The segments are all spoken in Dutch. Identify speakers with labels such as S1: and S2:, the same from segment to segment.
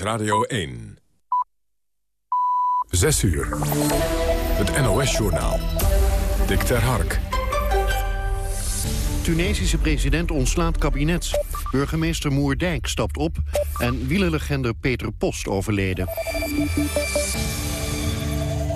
S1: Radio 1. 6 uur. Het NOS-journaal. Dick ter Hark.
S2: Tunesische president ontslaat kabinet. Burgemeester Moerdijk stapt op. En wielerlegende Peter Post overleden.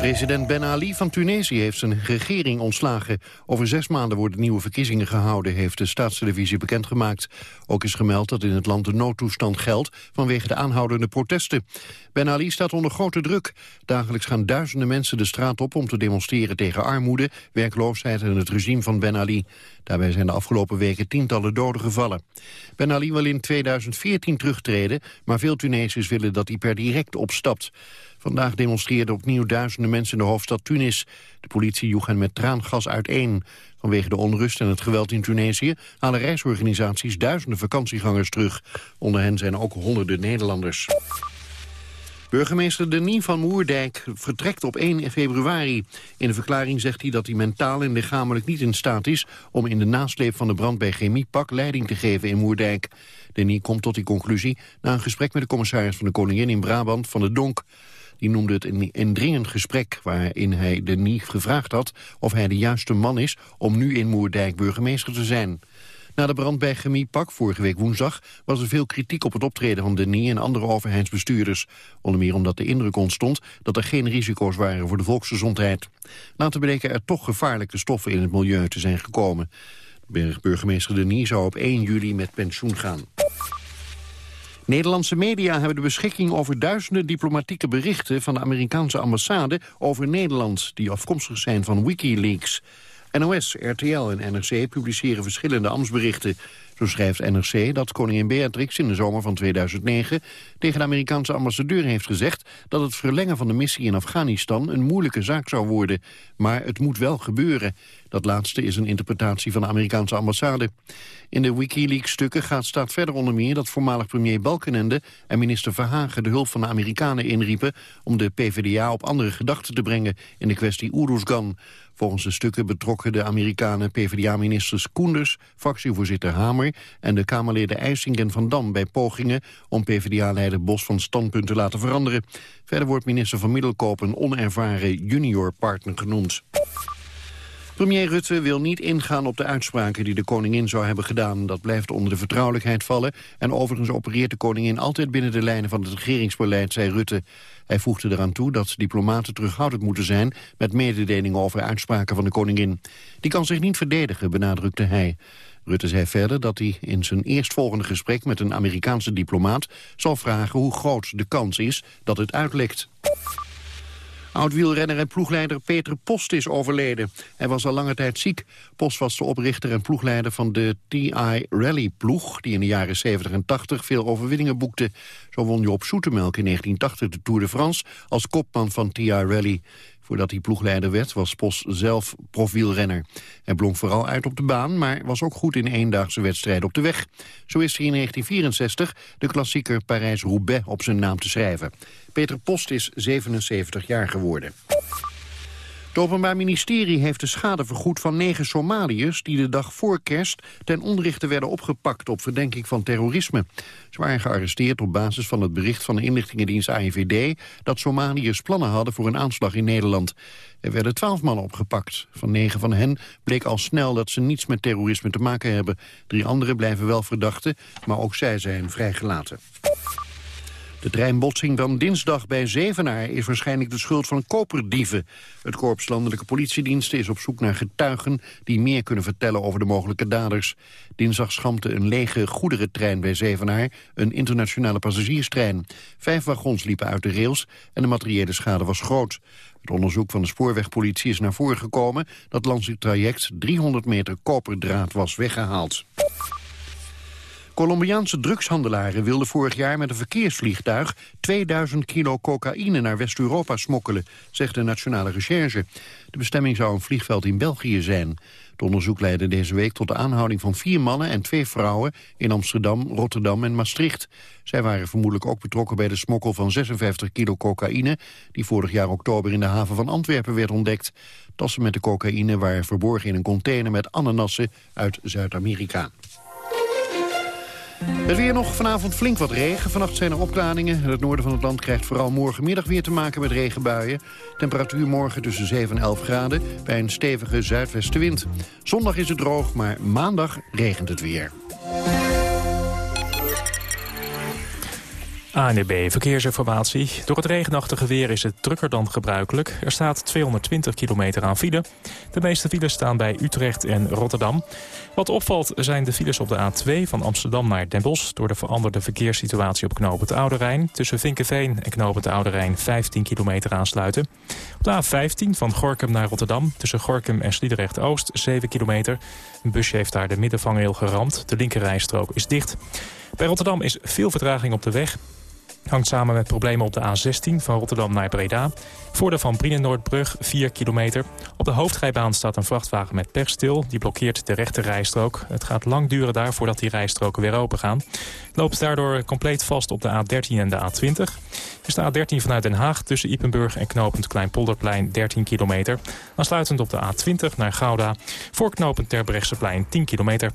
S2: President Ben Ali van Tunesië heeft zijn regering ontslagen. Over zes maanden worden nieuwe verkiezingen gehouden, heeft de staatstelevisie bekendgemaakt. Ook is gemeld dat in het land de noodtoestand geldt vanwege de aanhoudende protesten. Ben Ali staat onder grote druk. Dagelijks gaan duizenden mensen de straat op om te demonstreren tegen armoede, werkloosheid en het regime van Ben Ali. Daarbij zijn de afgelopen weken tientallen doden gevallen. Ben Ali wil in 2014 terugtreden, maar veel Tunesiërs willen dat hij per direct opstapt. Vandaag demonstreerden opnieuw duizenden mensen in de hoofdstad Tunis. De politie joeg hen met traangas uiteen. Vanwege de onrust en het geweld in Tunesië halen reisorganisaties duizenden vakantiegangers terug. Onder hen zijn ook honderden Nederlanders. Burgemeester Denis van Moerdijk vertrekt op 1 februari. In de verklaring zegt hij dat hij mentaal en lichamelijk niet in staat is... om in de nasleep van de brand bij Chemiepak leiding te geven in Moerdijk. Denis komt tot die conclusie na een gesprek met de commissaris van de Koningin in Brabant van de Donk. Die noemde het een indringend gesprek waarin hij Denis gevraagd had... of hij de juiste man is om nu in Moerdijk burgemeester te zijn. Na de brand bij Chemiepak vorige week woensdag was er veel kritiek op het optreden van Denis en andere overheidsbestuurders. Onder meer omdat de indruk ontstond dat er geen risico's waren voor de volksgezondheid. Later bleken er toch gevaarlijke stoffen in het milieu te zijn gekomen. Burgemeester Denis zou op 1 juli met pensioen gaan. Nederlandse media hebben de beschikking over duizenden diplomatieke berichten van de Amerikaanse ambassade over Nederland, die afkomstig zijn van Wikileaks. NOS, RTL en NRC publiceren verschillende ambtsberichten. Zo schrijft NRC dat koningin Beatrix in de zomer van 2009 tegen de Amerikaanse ambassadeur heeft gezegd dat het verlengen van de missie in Afghanistan een moeilijke zaak zou worden. Maar het moet wel gebeuren. Dat laatste is een interpretatie van de Amerikaanse ambassade. In de Wikileaks-stukken gaat staat verder onder meer dat voormalig premier Balkenende en minister Verhagen de hulp van de Amerikanen inriepen om de PvdA op andere gedachten te brengen in de kwestie Oeruzgan. Volgens de stukken betrokken de Amerikanen PvdA-ministers Koenders, fractievoorzitter Hamer en de Kamerleden IJsink en Van Dam bij pogingen om PvdA-leider Bos van standpunt te laten veranderen. Verder wordt minister van Middelkoop een onervaren junior partner genoemd. Premier Rutte wil niet ingaan op de uitspraken die de koningin zou hebben gedaan. Dat blijft onder de vertrouwelijkheid vallen. En overigens opereert de koningin altijd binnen de lijnen van het regeringsbeleid, zei Rutte. Hij voegde eraan toe dat diplomaten terughoudend moeten zijn... met mededelingen over uitspraken van de koningin. Die kan zich niet verdedigen, benadrukte hij. Rutte zei verder dat hij in zijn eerstvolgende gesprek met een Amerikaanse diplomaat zal vragen hoe groot de kans is dat het uitlekt. Oud-wielrenner en ploegleider Peter Post is overleden. Hij was al lange tijd ziek. Post was de oprichter en ploegleider van de TI Rally-ploeg... die in de jaren 70 en 80 veel overwinningen boekte. Zo won hij op Soetemelk in 1980 de Tour de France... als kopman van TI Rally. Voordat hij ploegleider werd, was Post zelf profielrenner. Hij blonk vooral uit op de baan, maar was ook goed in eendaagse wedstrijden op de weg. Zo is hij in 1964 de klassieker Parijs-Roubaix op zijn naam te schrijven. Peter Post is 77 jaar geworden. Het Openbaar Ministerie heeft de schade vergoed van negen Somaliërs... die de dag voor kerst ten onrechte werden opgepakt op verdenking van terrorisme. Ze waren gearresteerd op basis van het bericht van de inlichtingendienst AIVD... dat Somaliërs plannen hadden voor een aanslag in Nederland. Er werden twaalf mannen opgepakt. Van negen van hen bleek al snel dat ze niets met terrorisme te maken hebben. Drie anderen blijven wel verdachten, maar ook zij zijn vrijgelaten. De treinbotsing van dinsdag bij Zevenaar is waarschijnlijk de schuld van koperdieven. Het Korps Landelijke Politiediensten is op zoek naar getuigen... die meer kunnen vertellen over de mogelijke daders. Dinsdag schampte een lege goederentrein bij Zevenaar... een internationale passagierstrein. Vijf wagons liepen uit de rails en de materiële schade was groot. Het onderzoek van de spoorwegpolitie is naar voren gekomen... dat langs het traject 300 meter koperdraad was weggehaald. Colombiaanse drugshandelaren wilden vorig jaar met een verkeersvliegtuig 2000 kilo cocaïne naar West-Europa smokkelen, zegt de Nationale Recherche. De bestemming zou een vliegveld in België zijn. Het onderzoek leidde deze week tot de aanhouding van vier mannen en twee vrouwen in Amsterdam, Rotterdam en Maastricht. Zij waren vermoedelijk ook betrokken bij de smokkel van 56 kilo cocaïne, die vorig jaar oktober in de haven van Antwerpen werd ontdekt. Tassen met de cocaïne waren verborgen in een container met ananassen uit Zuid-Amerika. Het weer nog vanavond flink wat regen. Vannacht zijn er opklaringen. Het noorden van het land krijgt vooral morgenmiddag weer te maken met regenbuien. Temperatuur morgen tussen 7 en 11 graden bij een stevige zuidwestenwind. Zondag is het droog, maar maandag regent het weer.
S3: ANB Verkeersinformatie. Door het regenachtige weer is het drukker dan gebruikelijk. Er staat 220 kilometer aan file. De meeste files staan bij Utrecht en Rotterdam. Wat opvalt zijn de files op de A2 van Amsterdam naar Den Bosch... door de veranderde verkeerssituatie op knooppunt Oude Rijn. Tussen Vinkenveen en knooppunt Oude Rijn 15 kilometer aansluiten. Op de A15 van Gorkum naar Rotterdam. Tussen Gorkum en Sliedrecht-Oost 7 kilometer. Een busje heeft daar de middenvangrail geramd. De linkerrijstrook is dicht. Bij Rotterdam is veel vertraging op de weg. Hangt samen met problemen op de A16 van Rotterdam naar Breda. Voor de Van Brienenoordbrug 4 kilometer. Op de hoofdrijbaan staat een vrachtwagen met pech stil. Die blokkeert de rechte rijstrook. Het gaat lang duren daar voordat die rijstroken weer open gaan. Loopt daardoor compleet vast op de A13 en de A20. Er staat A13 vanuit Den Haag tussen Ipenburg en knooppunt Kleinpolderplein 13 kilometer. Aansluitend op de A20 naar Gouda. Voor knooppunt Terbrechtseplein 10 kilometer.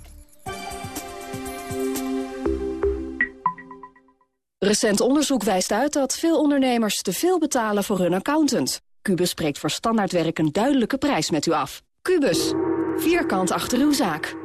S4: Recent onderzoek wijst uit dat veel ondernemers te veel betalen voor hun accountant. Cubus spreekt voor standaardwerk een duidelijke prijs met u af. Cubus, vierkant achter uw zaak.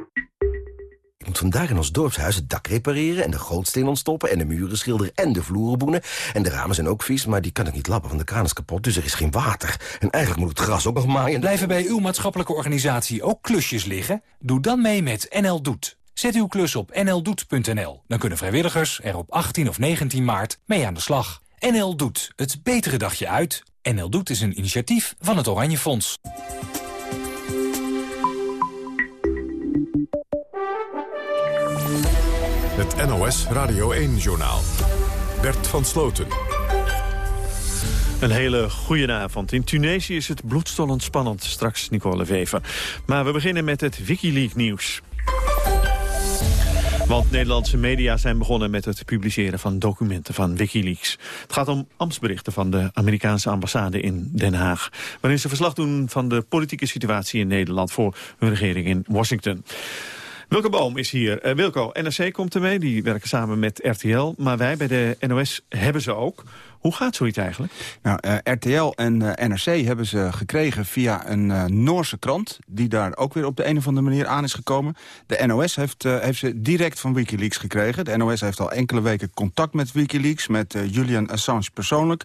S5: Ik moet vandaag in ons dorpshuis het dak repareren... en de gootsteen ontstoppen en de muren schilderen en de vloeren boenen. En de ramen zijn ook vies, maar die kan ik niet lappen, want de kraan is kapot. Dus er is geen water. En eigenlijk moet het gras ook nog maaien.
S6: Blijven bij uw maatschappelijke organisatie ook klusjes liggen? Doe dan mee met NL Doet. Zet uw klus op nldoet.nl. Dan kunnen vrijwilligers er op 18 of 19 maart mee aan de slag. NL Doet, het betere dagje uit. NL Doet is een initiatief van het Oranje Fonds.
S1: Het NOS Radio 1-journaal. Bert van Sloten.
S7: Een hele goede avond. In Tunesië is het bloedstollend spannend. Straks Nicole Wever. Maar we beginnen met het Wikileaks-nieuws. Want Nederlandse media zijn begonnen met het publiceren van documenten van Wikileaks. Het gaat om ambtsberichten van de Amerikaanse ambassade in Den Haag. Waarin ze verslag doen van de politieke situatie in Nederland voor hun regering in Washington. Wilke Boom is hier. Uh, Wilco, NRC komt ermee, die werken samen met RTL. Maar wij bij de NOS hebben ze ook. Hoe gaat zoiets eigenlijk?
S8: Nou, eh, RTL en eh, NRC hebben ze gekregen via een Noorse krant... die daar ook weer op de een of andere manier aan is gekomen. De NOS heeft, heeft ze direct van Wikileaks gekregen. De NOS heeft al enkele weken contact met Wikileaks... met Julian Assange persoonlijk.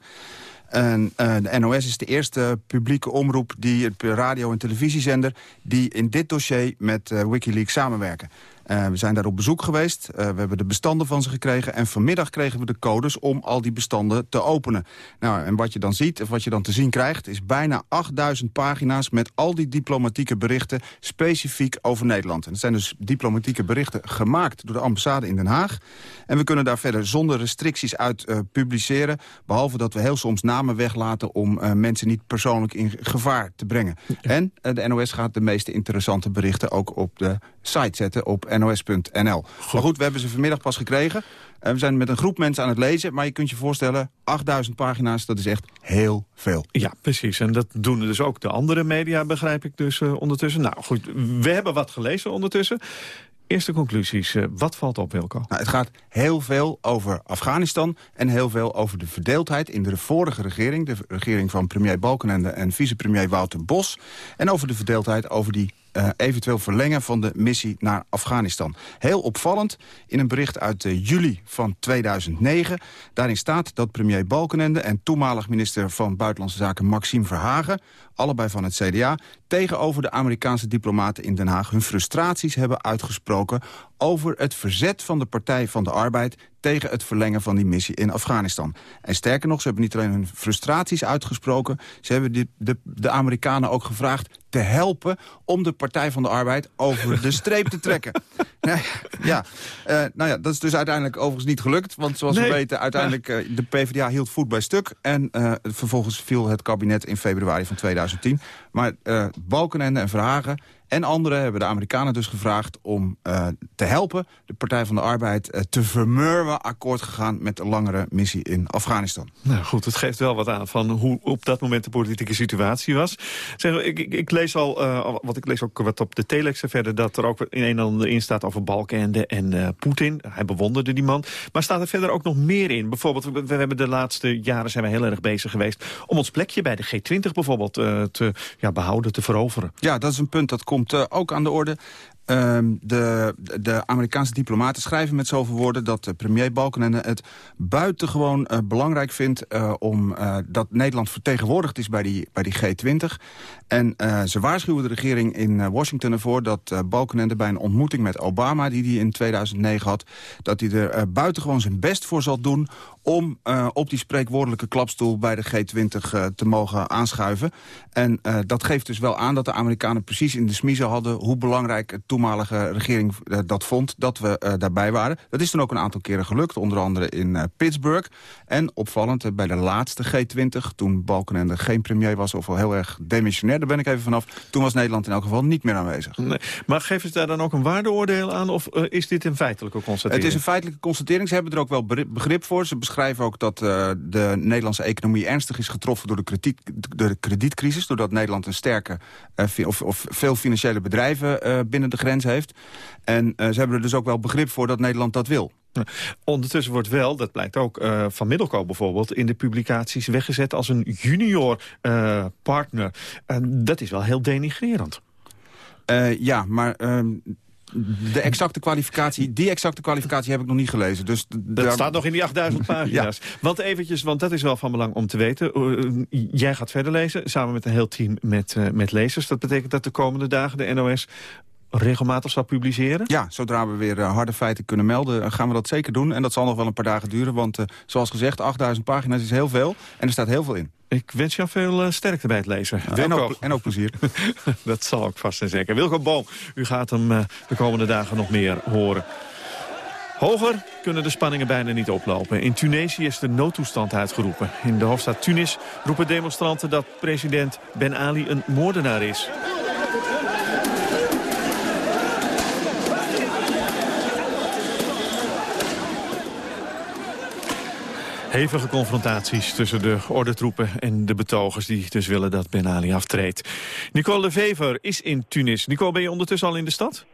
S8: En, de NOS is de eerste publieke omroep, die, radio- en televisiezender... die in dit dossier met Wikileaks samenwerken. Uh, we zijn daar op bezoek geweest. Uh, we hebben de bestanden van ze gekregen. En vanmiddag kregen we de codes om al die bestanden te openen. Nou, en wat je dan ziet, of wat je dan te zien krijgt... is bijna 8000 pagina's met al die diplomatieke berichten... specifiek over Nederland. En het zijn dus diplomatieke berichten gemaakt door de ambassade in Den Haag. En we kunnen daar verder zonder restricties uit uh, publiceren. Behalve dat we heel soms namen weglaten... om mensen niet persoonlijk in gevaar te brengen. En de NOS gaat de meeste interessante berichten ook op de site zetten... op nos.nl. Maar goed, we hebben ze vanmiddag pas gekregen. we zijn met een groep mensen aan het lezen. Maar je kunt je voorstellen, 8000 pagina's, dat is echt heel veel.
S7: Ja, precies. En dat doen dus ook de andere media, begrijp ik dus uh, ondertussen. Nou goed, we hebben wat gelezen ondertussen. Eerste conclusies. Uh, wat valt op, Wilco?
S8: Nou, het gaat heel veel over Afghanistan en heel veel over de verdeeldheid in de vorige regering. De regering van premier Balkenende en vicepremier Wouter Bos. En over de verdeeldheid over die uh, eventueel verlengen van de missie naar Afghanistan. Heel opvallend in een bericht uit uh, juli van 2009. Daarin staat dat premier Balkenende en toenmalig minister van Buitenlandse Zaken Maxime Verhagen allebei van het CDA... tegenover de Amerikaanse diplomaten in Den Haag... hun frustraties hebben uitgesproken over het verzet van de Partij van de Arbeid... tegen het verlengen van die missie in Afghanistan. En sterker nog, ze hebben niet alleen hun frustraties uitgesproken... ze hebben de, de, de Amerikanen ook gevraagd te helpen... om de Partij van de Arbeid over de streep te trekken. ja, uh, nou ja, dat is dus uiteindelijk overigens niet gelukt. Want zoals we weten, uiteindelijk uh, de PvdA hield voet bij stuk. En uh, vervolgens viel het kabinet in februari van 2010. Maar Balkenende en Verhagen en anderen hebben de Amerikanen dus gevraagd om uh, te helpen... de Partij van de Arbeid uh, te vermurwen akkoord gegaan... met een langere missie in Afghanistan.
S7: Nou goed, het geeft wel wat aan van hoe op dat moment de politieke situatie was. Zeg, ik, ik, ik lees al, uh, wat ik lees ook wat op de telex verder... dat er ook in een en ander in staat over Balkenende en Poetin. Hij bewonderde die man. Maar staat er verder ook nog meer in? Bijvoorbeeld, we, we hebben de laatste jaren zijn we heel erg bezig geweest... om ons plekje bij de G20 bijvoorbeeld te ja, behouden, te veroveren.
S8: Ja, dat is een punt dat komt uh, ook aan de orde. Um, de, de Amerikaanse diplomaten schrijven met zoveel woorden... dat premier Balkenende het buitengewoon uh, belangrijk vindt... Uh, om, dat Nederland vertegenwoordigd is bij die, bij die G20. En ze waarschuwen de regering in Washington ervoor... dat Balkenende bij een ontmoeting met Obama, die hij in 2009 had... dat hij er buitengewoon zijn best voor zal doen om uh, op die spreekwoordelijke klapstoel bij de G20 uh, te mogen aanschuiven. En uh, dat geeft dus wel aan dat de Amerikanen precies in de smiezen hadden... hoe belangrijk de toenmalige regering dat vond, dat we daarbij waren. Dat is dan ook een aantal keren gelukt, onder andere in Pittsburgh. En opvallend, bij de laatste G20, toen Balkenende geen premier was... of wel heel erg demissionair, daar ben ik even vanaf... toen was Nederland in elk geval niet meer aanwezig.
S7: Nee. Maar geven ze daar dan ook een waardeoordeel aan... of is dit een feitelijke constatering?
S8: Het is een feitelijke constatering. Ze hebben er ook wel begrip voor. Ze schrijven ook dat uh, de Nederlandse economie ernstig is getroffen door de, krediet, de kredietcrisis. Doordat Nederland een sterke uh, of, of, veel financiële bedrijven uh, binnen de grens heeft. En ze hebben er dus ook wel begrip voor dat Nederland dat wil.
S7: Ondertussen wordt wel, dat blijkt ook uh, van Middelkoop bijvoorbeeld... in de publicaties weggezet als een junior uh, partner. En dat is wel heel denigrerend.
S8: Uh, ja, maar ehm, de exacte kwalificatie, die exacte kwalificatie heb ik nog niet gelezen. Dus
S7: dat staat nog in die 8000 pagina's. ja. Want eventjes, want dat is wel van belang om te weten. Uh, jij gaat verder lezen, samen met een heel team met, uh, met lezers. Dat betekent dat de komende dagen de NOS regelmatig zal publiceren?
S8: Ja, zodra we weer uh, harde feiten kunnen melden, gaan we dat zeker doen. En dat zal nog wel een paar dagen duren, want uh, zoals gezegd, 8000 pagina's is heel veel. En er staat heel veel in.
S7: Ik wens jou veel uh, sterkte bij het lezen.
S8: Ja, en, ook, en, ook, plezier.
S7: dat zal ook vast en zeker. Wilco Boom, u gaat hem de komende dagen nog meer horen. Hoger kunnen de spanningen bijna niet oplopen. In Tunesië is de noodtoestand uitgeroepen. In de hoofdstad Tunis roepen demonstranten dat president Ben Ali een moordenaar is. Hevige confrontaties tussen de ordentroepen en de betogers... die dus willen dat Ben Ali aftreedt. Nicole de Vever is in Tunis. Nicole, ben je ondertussen al in de stad?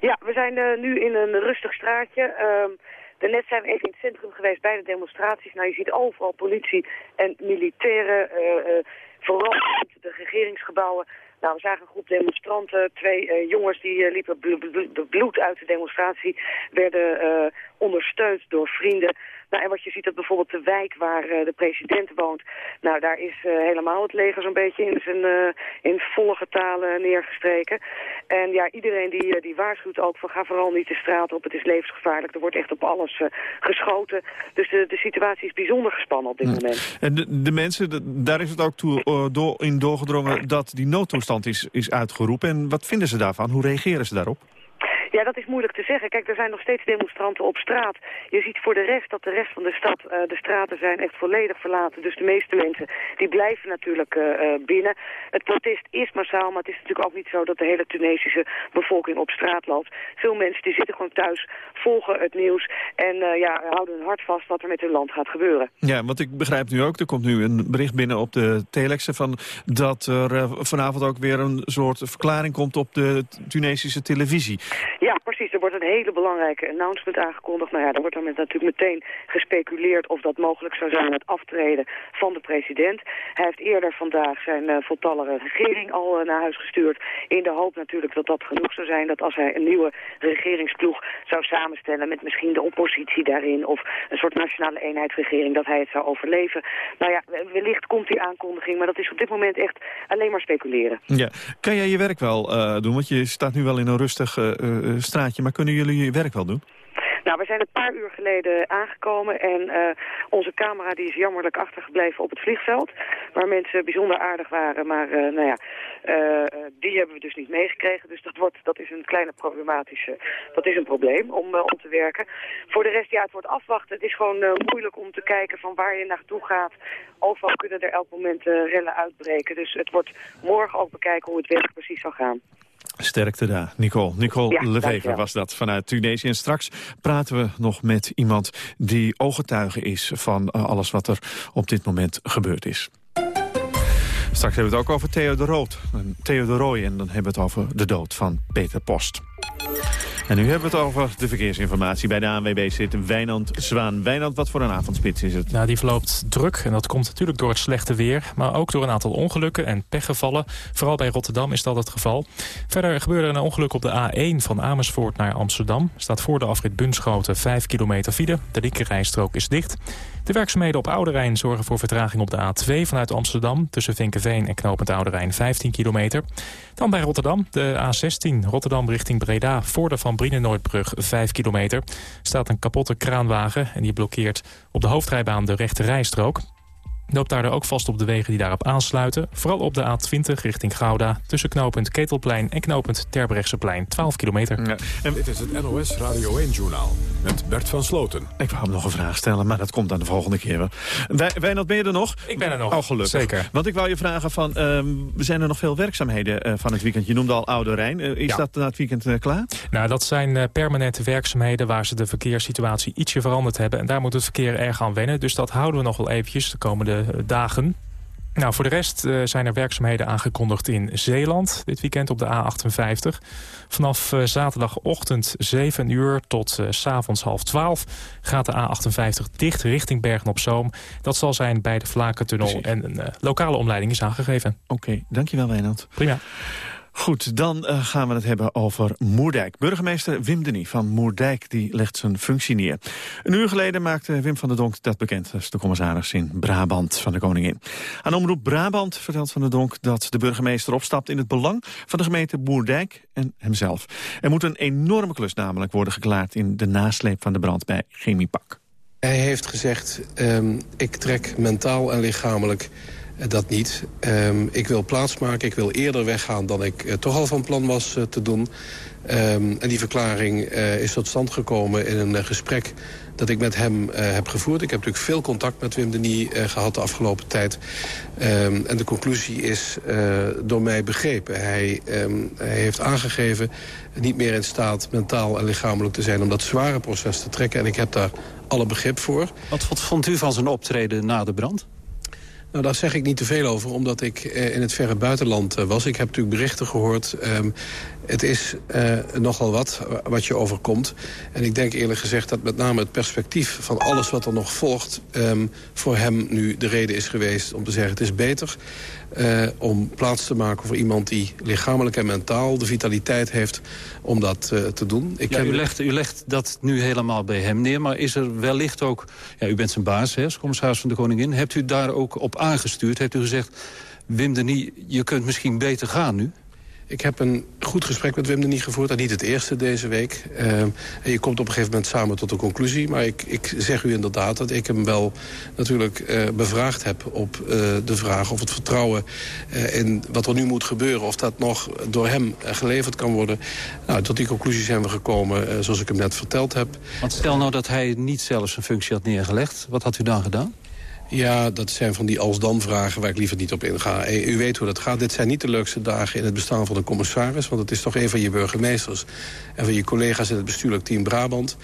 S9: Ja, we zijn uh, nu in een rustig straatje. Uh, daarnet zijn we even in het centrum geweest bij de demonstraties. Nou, je ziet overal politie en militairen, uh, vooral de regeringsgebouwen. Nou, we zagen een groep demonstranten, twee jongens die liepen bloed uit de demonstratie, werden ondersteund door vrienden. Nou, en wat je ziet dat bijvoorbeeld de wijk waar uh, de president woont, nou daar is uh, helemaal het leger zo'n beetje in zijn uh, in volle getalen neergestreken. En ja, iedereen die, die waarschuwt ook van ga vooral niet de straat op, het is levensgevaarlijk. Er wordt echt op alles geschoten. Dus de, de situatie is bijzonder gespannen op dit hm. moment.
S7: En de, de mensen, de, daar is het ook toe, door, in doorgedrongen dat die noodtoestand is, is uitgeroepen. En wat vinden ze daarvan? Hoe reageren ze daarop?
S9: Ja, dat is moeilijk te zeggen. Kijk, er zijn nog steeds demonstranten op straat. Je ziet voor de rest dat de rest van de stad, uh, de straten zijn echt volledig verlaten. Dus de meeste mensen, die blijven natuurlijk uh, binnen. Het protest is massaal, maar het is natuurlijk ook niet zo dat de hele Tunesische bevolking op straat loopt. Veel mensen die zitten gewoon thuis, volgen het nieuws en ja, houden hun hart vast wat er met hun land gaat gebeuren.
S7: Ja, want ik begrijp nu ook, er komt nu een bericht binnen op de telexen van dat er vanavond ook weer een soort verklaring komt op de Tunesische televisie.
S9: Er wordt een hele belangrijke announcement aangekondigd. Nou ja, dan wordt er met natuurlijk meteen gespeculeerd of dat mogelijk zou zijn het aftreden van de president. Hij heeft eerder vandaag zijn uh, voltallige regering al uh, naar huis gestuurd. In de hoop natuurlijk dat dat genoeg zou zijn. Dat als hij een nieuwe regeringsploeg zou samenstellen met misschien de oppositie daarin. Of een soort nationale eenheidsregering dat hij het zou overleven. Nou ja, wellicht komt die aankondiging. Maar dat is op dit moment echt alleen maar speculeren.
S7: Ja. Kan jij je werk wel uh, doen? Want je staat nu wel in een rustig straatje. Maar kunnen jullie je werk wel doen?
S9: Nou, we zijn een paar uur geleden aangekomen en uh, onze camera die is jammerlijk achtergebleven op het vliegveld. Waar mensen bijzonder aardig waren, maar uh, nou ja, uh, die hebben we dus niet meegekregen. Dus dat, wordt, dat is een kleine problematische, dat is een probleem om, om te werken. Voor de rest, ja, het wordt afwachten. Het is gewoon moeilijk om te kijken van waar je naartoe gaat. Overal kunnen er elk moment rellen uitbreken. Dus het wordt morgen ook bekijken hoe het werk precies zal gaan.
S7: Sterkte daar, Nicole. Nicole
S9: Ja,
S7: was dat vanuit Tunesië. En straks praten we nog met iemand die ooggetuige is... van eh, alles wat er op dit moment gebeurd is. Straks hebben we het ook over Theo de, Rood, Theo de Rooij en dan hebben we het over de dood van Peter Post. En nu hebben we het over de verkeersinformatie. Bij de ANWB zit Wijnand Zwaan. Wijnand, wat voor een avondspits is het?
S3: Nou, die verloopt druk en dat komt natuurlijk door het slechte weer... maar ook door een aantal ongelukken en pechgevallen. Vooral bij Rotterdam is dat het geval. Verder gebeurde er een ongeluk op de A1 van Amersfoort naar Amsterdam. Staat voor de afrit Bunschoten 5 kilometer file. De linkerrijstrook is dicht. De werkzaamheden op Oude Rijn zorgen voor vertraging op de A2 vanuit Amsterdam... tussen Vinkenveen en Knopend Oude Rijn 15 kilometer. Dan bij Rotterdam, de A16 Rotterdam richting Breda... voor de Van Brienenoordbrug 5 kilometer. staat een kapotte kraanwagen en die blokkeert op de hoofdrijbaan de rechte rijstrook. Loopt daar ook vast op de wegen die daarop aansluiten. Vooral op de A20 richting Gouda. Tussen knooppunt Ketelplein en knooppunt Terbrechtseplein. 12 kilometer.
S7: Ja, en
S1: Dit is het NOS Radio 1-journaal met Bert van Sloten.
S7: ik wou hem nog een vraag stellen, maar dat komt dan de volgende keer wel. Wij, Wijnand, ben je er nog?
S3: Ik ben er nog.
S7: Oh, gelukkig.
S3: Zeker.
S7: Want ik wou je vragen van, ehm, zijn er nog veel werkzaamheden eh, van het weekend? Je noemde al Oude Rijn. Eh, is
S3: Ja.
S7: dat na het weekend eh, klaar?
S3: Nou, dat zijn eh, permanente werkzaamheden waar ze de verkeerssituatie ietsje veranderd hebben. En daar moet het verkeer erg aan wennen. Dus dat houden we nog wel eventjes de komende dagen. Nou, voor de rest eh, zijn er werkzaamheden aangekondigd in Zeeland dit weekend op de A58. Vanaf eh, zaterdagochtend 7 uur tot eh, s avonds half 12 gaat de A58 dicht richting Bergen-op-Zoom. Dat zal zijn bij de Vlakentunnel
S7: Precies.
S3: en een eh, lokale omleiding is aangegeven.
S7: Oké, dankjewel Wijnand.
S3: Prima.
S7: Goed, dan eh, gaan we het hebben over Moerdijk. Burgemeester Wim Denis van Moerdijk die legt zijn functie neer. Een uur geleden maakte Wim van der Donk dat bekend. Dat de commissaris in Brabant van de Koningin. Aan Omroep Brabant vertelt van der Donk dat de burgemeester opstapt... in het belang van de gemeente Moerdijk en hemzelf. Er moet een enorme klus namelijk worden geklaard... in de nasleep van de brand bij Chemiepak.
S10: Hij heeft gezegd, ehm, ik trek mentaal en lichamelijk dat niet. Ehm, ik wil plaatsmaken, ik wil eerder weggaan dan ik eh, toch al van plan was eh, te doen. Ehm, en die verklaring eh, is tot stand gekomen in een eh, gesprek dat ik met hem eh, heb gevoerd. Ik heb natuurlijk veel contact met Wim Denis eh, gehad de afgelopen tijd. Ehm, en de conclusie is eh, door mij begrepen. Hij, hij heeft aangegeven niet meer in staat mentaal en lichamelijk te zijn... om dat zware proces te trekken. En ik heb daar alle begrip voor.
S11: Wat vond u van zijn optreden na de brand?
S10: Nou, daar zeg ik niet te veel over, omdat ik eh, in het verre buitenland eh, was. Ik heb natuurlijk berichten gehoord. Ehm, het is eh, nogal wat wa- wat je overkomt. En ik denk eerlijk gezegd dat met name het perspectief van alles wat er nog volgt... ehm, voor hem nu de reden is geweest om te zeggen... het is beter eh, om plaats te maken voor iemand die lichamelijk en mentaal... de vitaliteit heeft om dat eh, te doen. Ik
S11: Ja, u, legt, u legt dat nu helemaal bij hem neer, maar is er wellicht ook... Ja, u bent zijn baas, hè, als commissaris van de Koningin. Hebt u daar ook op aangestuurd? Heeft u gezegd, Wim Denis, je kunt misschien beter gaan nu?
S10: Ik heb een goed gesprek met Wim de Niet gevoerd. Niet het eerste deze week. Uh, en je komt op een gegeven moment samen tot een conclusie. Maar ik, ik zeg u inderdaad dat ik hem wel natuurlijk uh, bevraagd heb... op uh, de vraag of het vertrouwen in wat er nu moet gebeuren... of dat nog door hem geleverd kan worden. Nou, tot die conclusie zijn we gekomen, zoals ik hem net verteld heb.
S11: Want stel nou dat hij niet zelf zijn functie had neergelegd. Wat had u dan gedaan?
S10: Ja, dat zijn van die als-dan-vragen waar ik liever niet op inga. U weet hoe dat gaat. Dit zijn niet de leukste dagen in het bestaan van een commissaris... want het is toch een van je burgemeesters en van je collega's in het bestuurlijk team Brabant...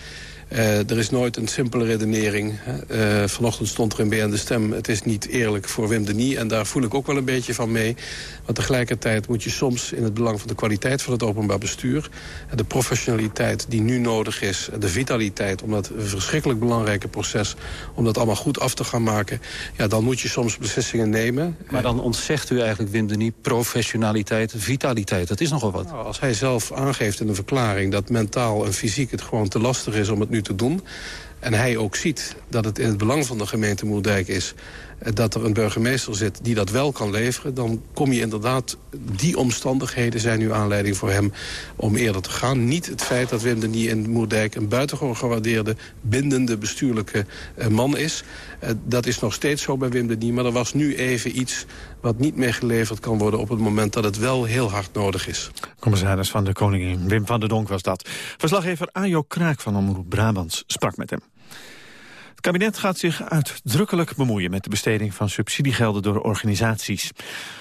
S10: Uh, er is nooit een simpele redenering. Uh, vanochtend stond er in BN De Stem... het is niet eerlijk voor Wim Denis. En daar voel ik ook wel een beetje van mee. Maar tegelijkertijd moet je soms in het belang van de kwaliteit van het openbaar bestuur... de professionaliteit die nu nodig is... de vitaliteit om dat verschrikkelijk belangrijke proces... om dat allemaal goed af te gaan maken... ja, dan moet je soms beslissingen nemen.
S11: Maar dan ontzegt u eigenlijk Wim Denis professionaliteit, vitaliteit. Dat is nogal wat.
S10: Nou, als hij zelf aangeeft in een verklaring... dat mentaal en fysiek het gewoon te lastig is om het nu te doen... en hij ook ziet dat het in het belang van de gemeente Moerdijk is... dat er een burgemeester zit die dat wel kan leveren... dan kom je inderdaad... die omstandigheden zijn nu aanleiding voor hem om eerder te gaan. Niet het feit dat Wim de Nie in Moerdijk... een buitengewoon gewaardeerde, bindende bestuurlijke man is. Dat is nog steeds zo bij Wim de Nie. Maar er was nu even iets wat niet meer geleverd kan worden... op het moment dat het wel heel hard nodig is.
S7: Commissaris van de Koningin, Wim van der Donk was dat. Verslaggever Ajo Kraak van Omroep Brabants sprak met hem. Kabinet gaat zich uitdrukkelijk bemoeien met de besteding van subsidiegelden door organisaties.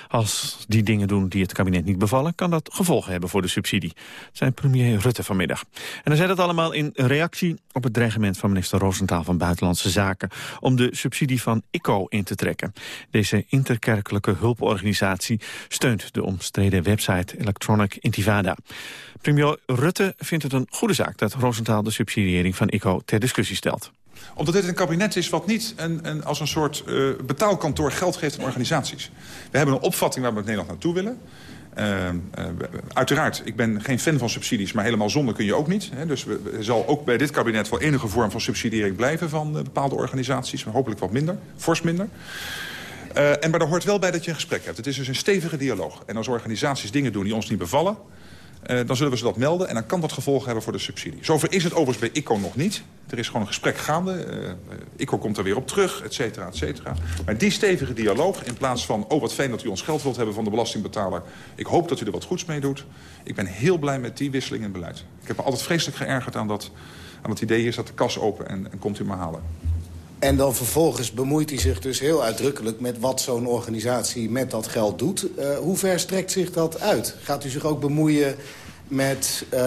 S7: Als die dingen doen die het kabinet niet bevallen, kan dat gevolgen hebben voor de subsidie. Zijn premier Rutte vanmiddag. En hij zei dat allemaal in reactie op het dreigement van minister Roosentaal van Buitenlandse Zaken om de subsidie van ICO in te trekken. Deze interkerkelijke hulporganisatie steunt de omstreden website Electronic Intifada. Premier Rutte vindt het een goede zaak dat Roosentaal de subsidiëring van ICO ter discussie stelt
S12: omdat dit een kabinet is wat niet een, een, als een soort uh, betaalkantoor geld geeft aan organisaties. We hebben een opvatting waar we met Nederland naartoe willen. Uh, uh, uiteraard, ik ben geen fan van subsidies, maar helemaal zonder kun je ook niet. Hè. Dus er zal ook bij dit kabinet wel enige vorm van subsidiëring blijven van bepaalde organisaties. Maar hopelijk wat minder, fors minder. en maar er hoort wel bij dat je een gesprek hebt. Het is dus een stevige dialoog. En als organisaties dingen doen die ons niet bevallen... Uh, dan zullen we ze dat melden en dan kan dat gevolgen hebben voor de subsidie. Zover is het overigens bij ICO nog niet. Er is gewoon een gesprek gaande. Uh, ICO komt er weer op terug, et cetera, et cetera. Maar die stevige dialoog, in plaats van... oh, wat fijn dat u ons geld wilt hebben van de belastingbetaler... ik hoop dat u er wat goeds mee doet. Ik ben heel blij met die wisseling in beleid. Ik heb me altijd vreselijk geërgerd aan dat, aan het idee... is dat de kas open en, en komt u maar halen.
S13: En dan vervolgens bemoeit hij zich dus heel uitdrukkelijk... met wat zo'n organisatie met dat geld doet. Uh, hoe ver strekt zich dat uit? Gaat u zich ook bemoeien met uh,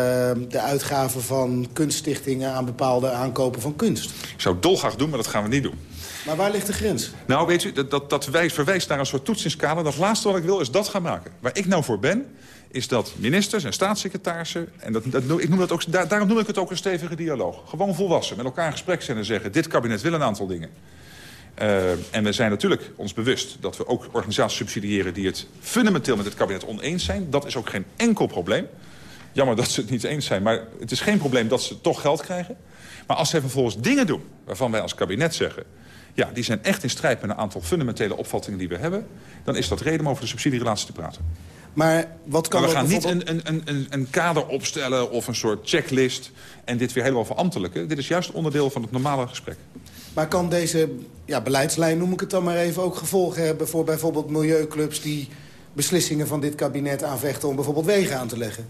S13: de uitgaven van kunststichtingen... aan bepaalde aankopen van kunst?
S12: Ik zou het dolgraag doen, maar dat gaan we niet doen.
S13: Maar waar ligt de grens?
S12: Nou, weet u, dat, dat, dat wijst, verwijst naar een soort toetsingskader. Dat laatste wat ik wil is dat gaan maken. Waar ik nou voor ben, is dat ministers en staatssecretarissen... en dat, ik noem dat ook, daar, daarom noem ik het ook een stevige dialoog. Gewoon volwassen, met elkaar in gesprek zijn en zeggen... dit kabinet wil een aantal dingen. Uh, en we zijn natuurlijk ons bewust dat we ook organisaties subsidiëren... die het fundamenteel met het kabinet oneens zijn. Dat is ook geen enkel probleem. Jammer dat ze het niet eens zijn, maar het is geen probleem dat ze toch geld krijgen. Maar als zij vervolgens dingen doen waarvan wij als kabinet zeggen... ja, die zijn echt in strijd met een aantal fundamentele opvattingen die we hebben... dan is dat reden om over de subsidierelatie te praten.
S13: Maar wat kan
S12: maar we gaan niet een, een, een, een kader opstellen of een soort checklist... en dit weer helemaal verambtelijken. Dit is juist onderdeel van het normale gesprek.
S13: Maar kan deze ja, beleidslijn, noem ik het dan maar even... ook gevolgen hebben voor bijvoorbeeld milieuclubs... die beslissingen van dit kabinet aanvechten om bijvoorbeeld wegen aan te leggen?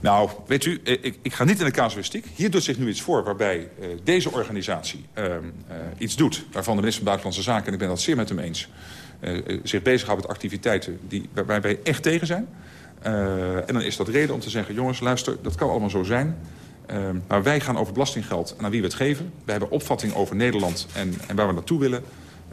S12: Nou, weet u, ik, ik, ga niet in de casuïstiek. Hier doet zich nu iets voor waarbij uh, deze organisatie uh, uh, iets doet... waarvan de minister van Buitenlandse Zaken, en ik ben dat zeer met hem eens... zich bezighoudt met activiteiten die, waar wij echt tegen zijn. en dan is dat reden om te zeggen... jongens, luister, dat kan allemaal zo zijn... maar wij gaan over belastinggeld en aan wie we het geven. We hebben opvatting over Nederland en, en waar we naartoe willen.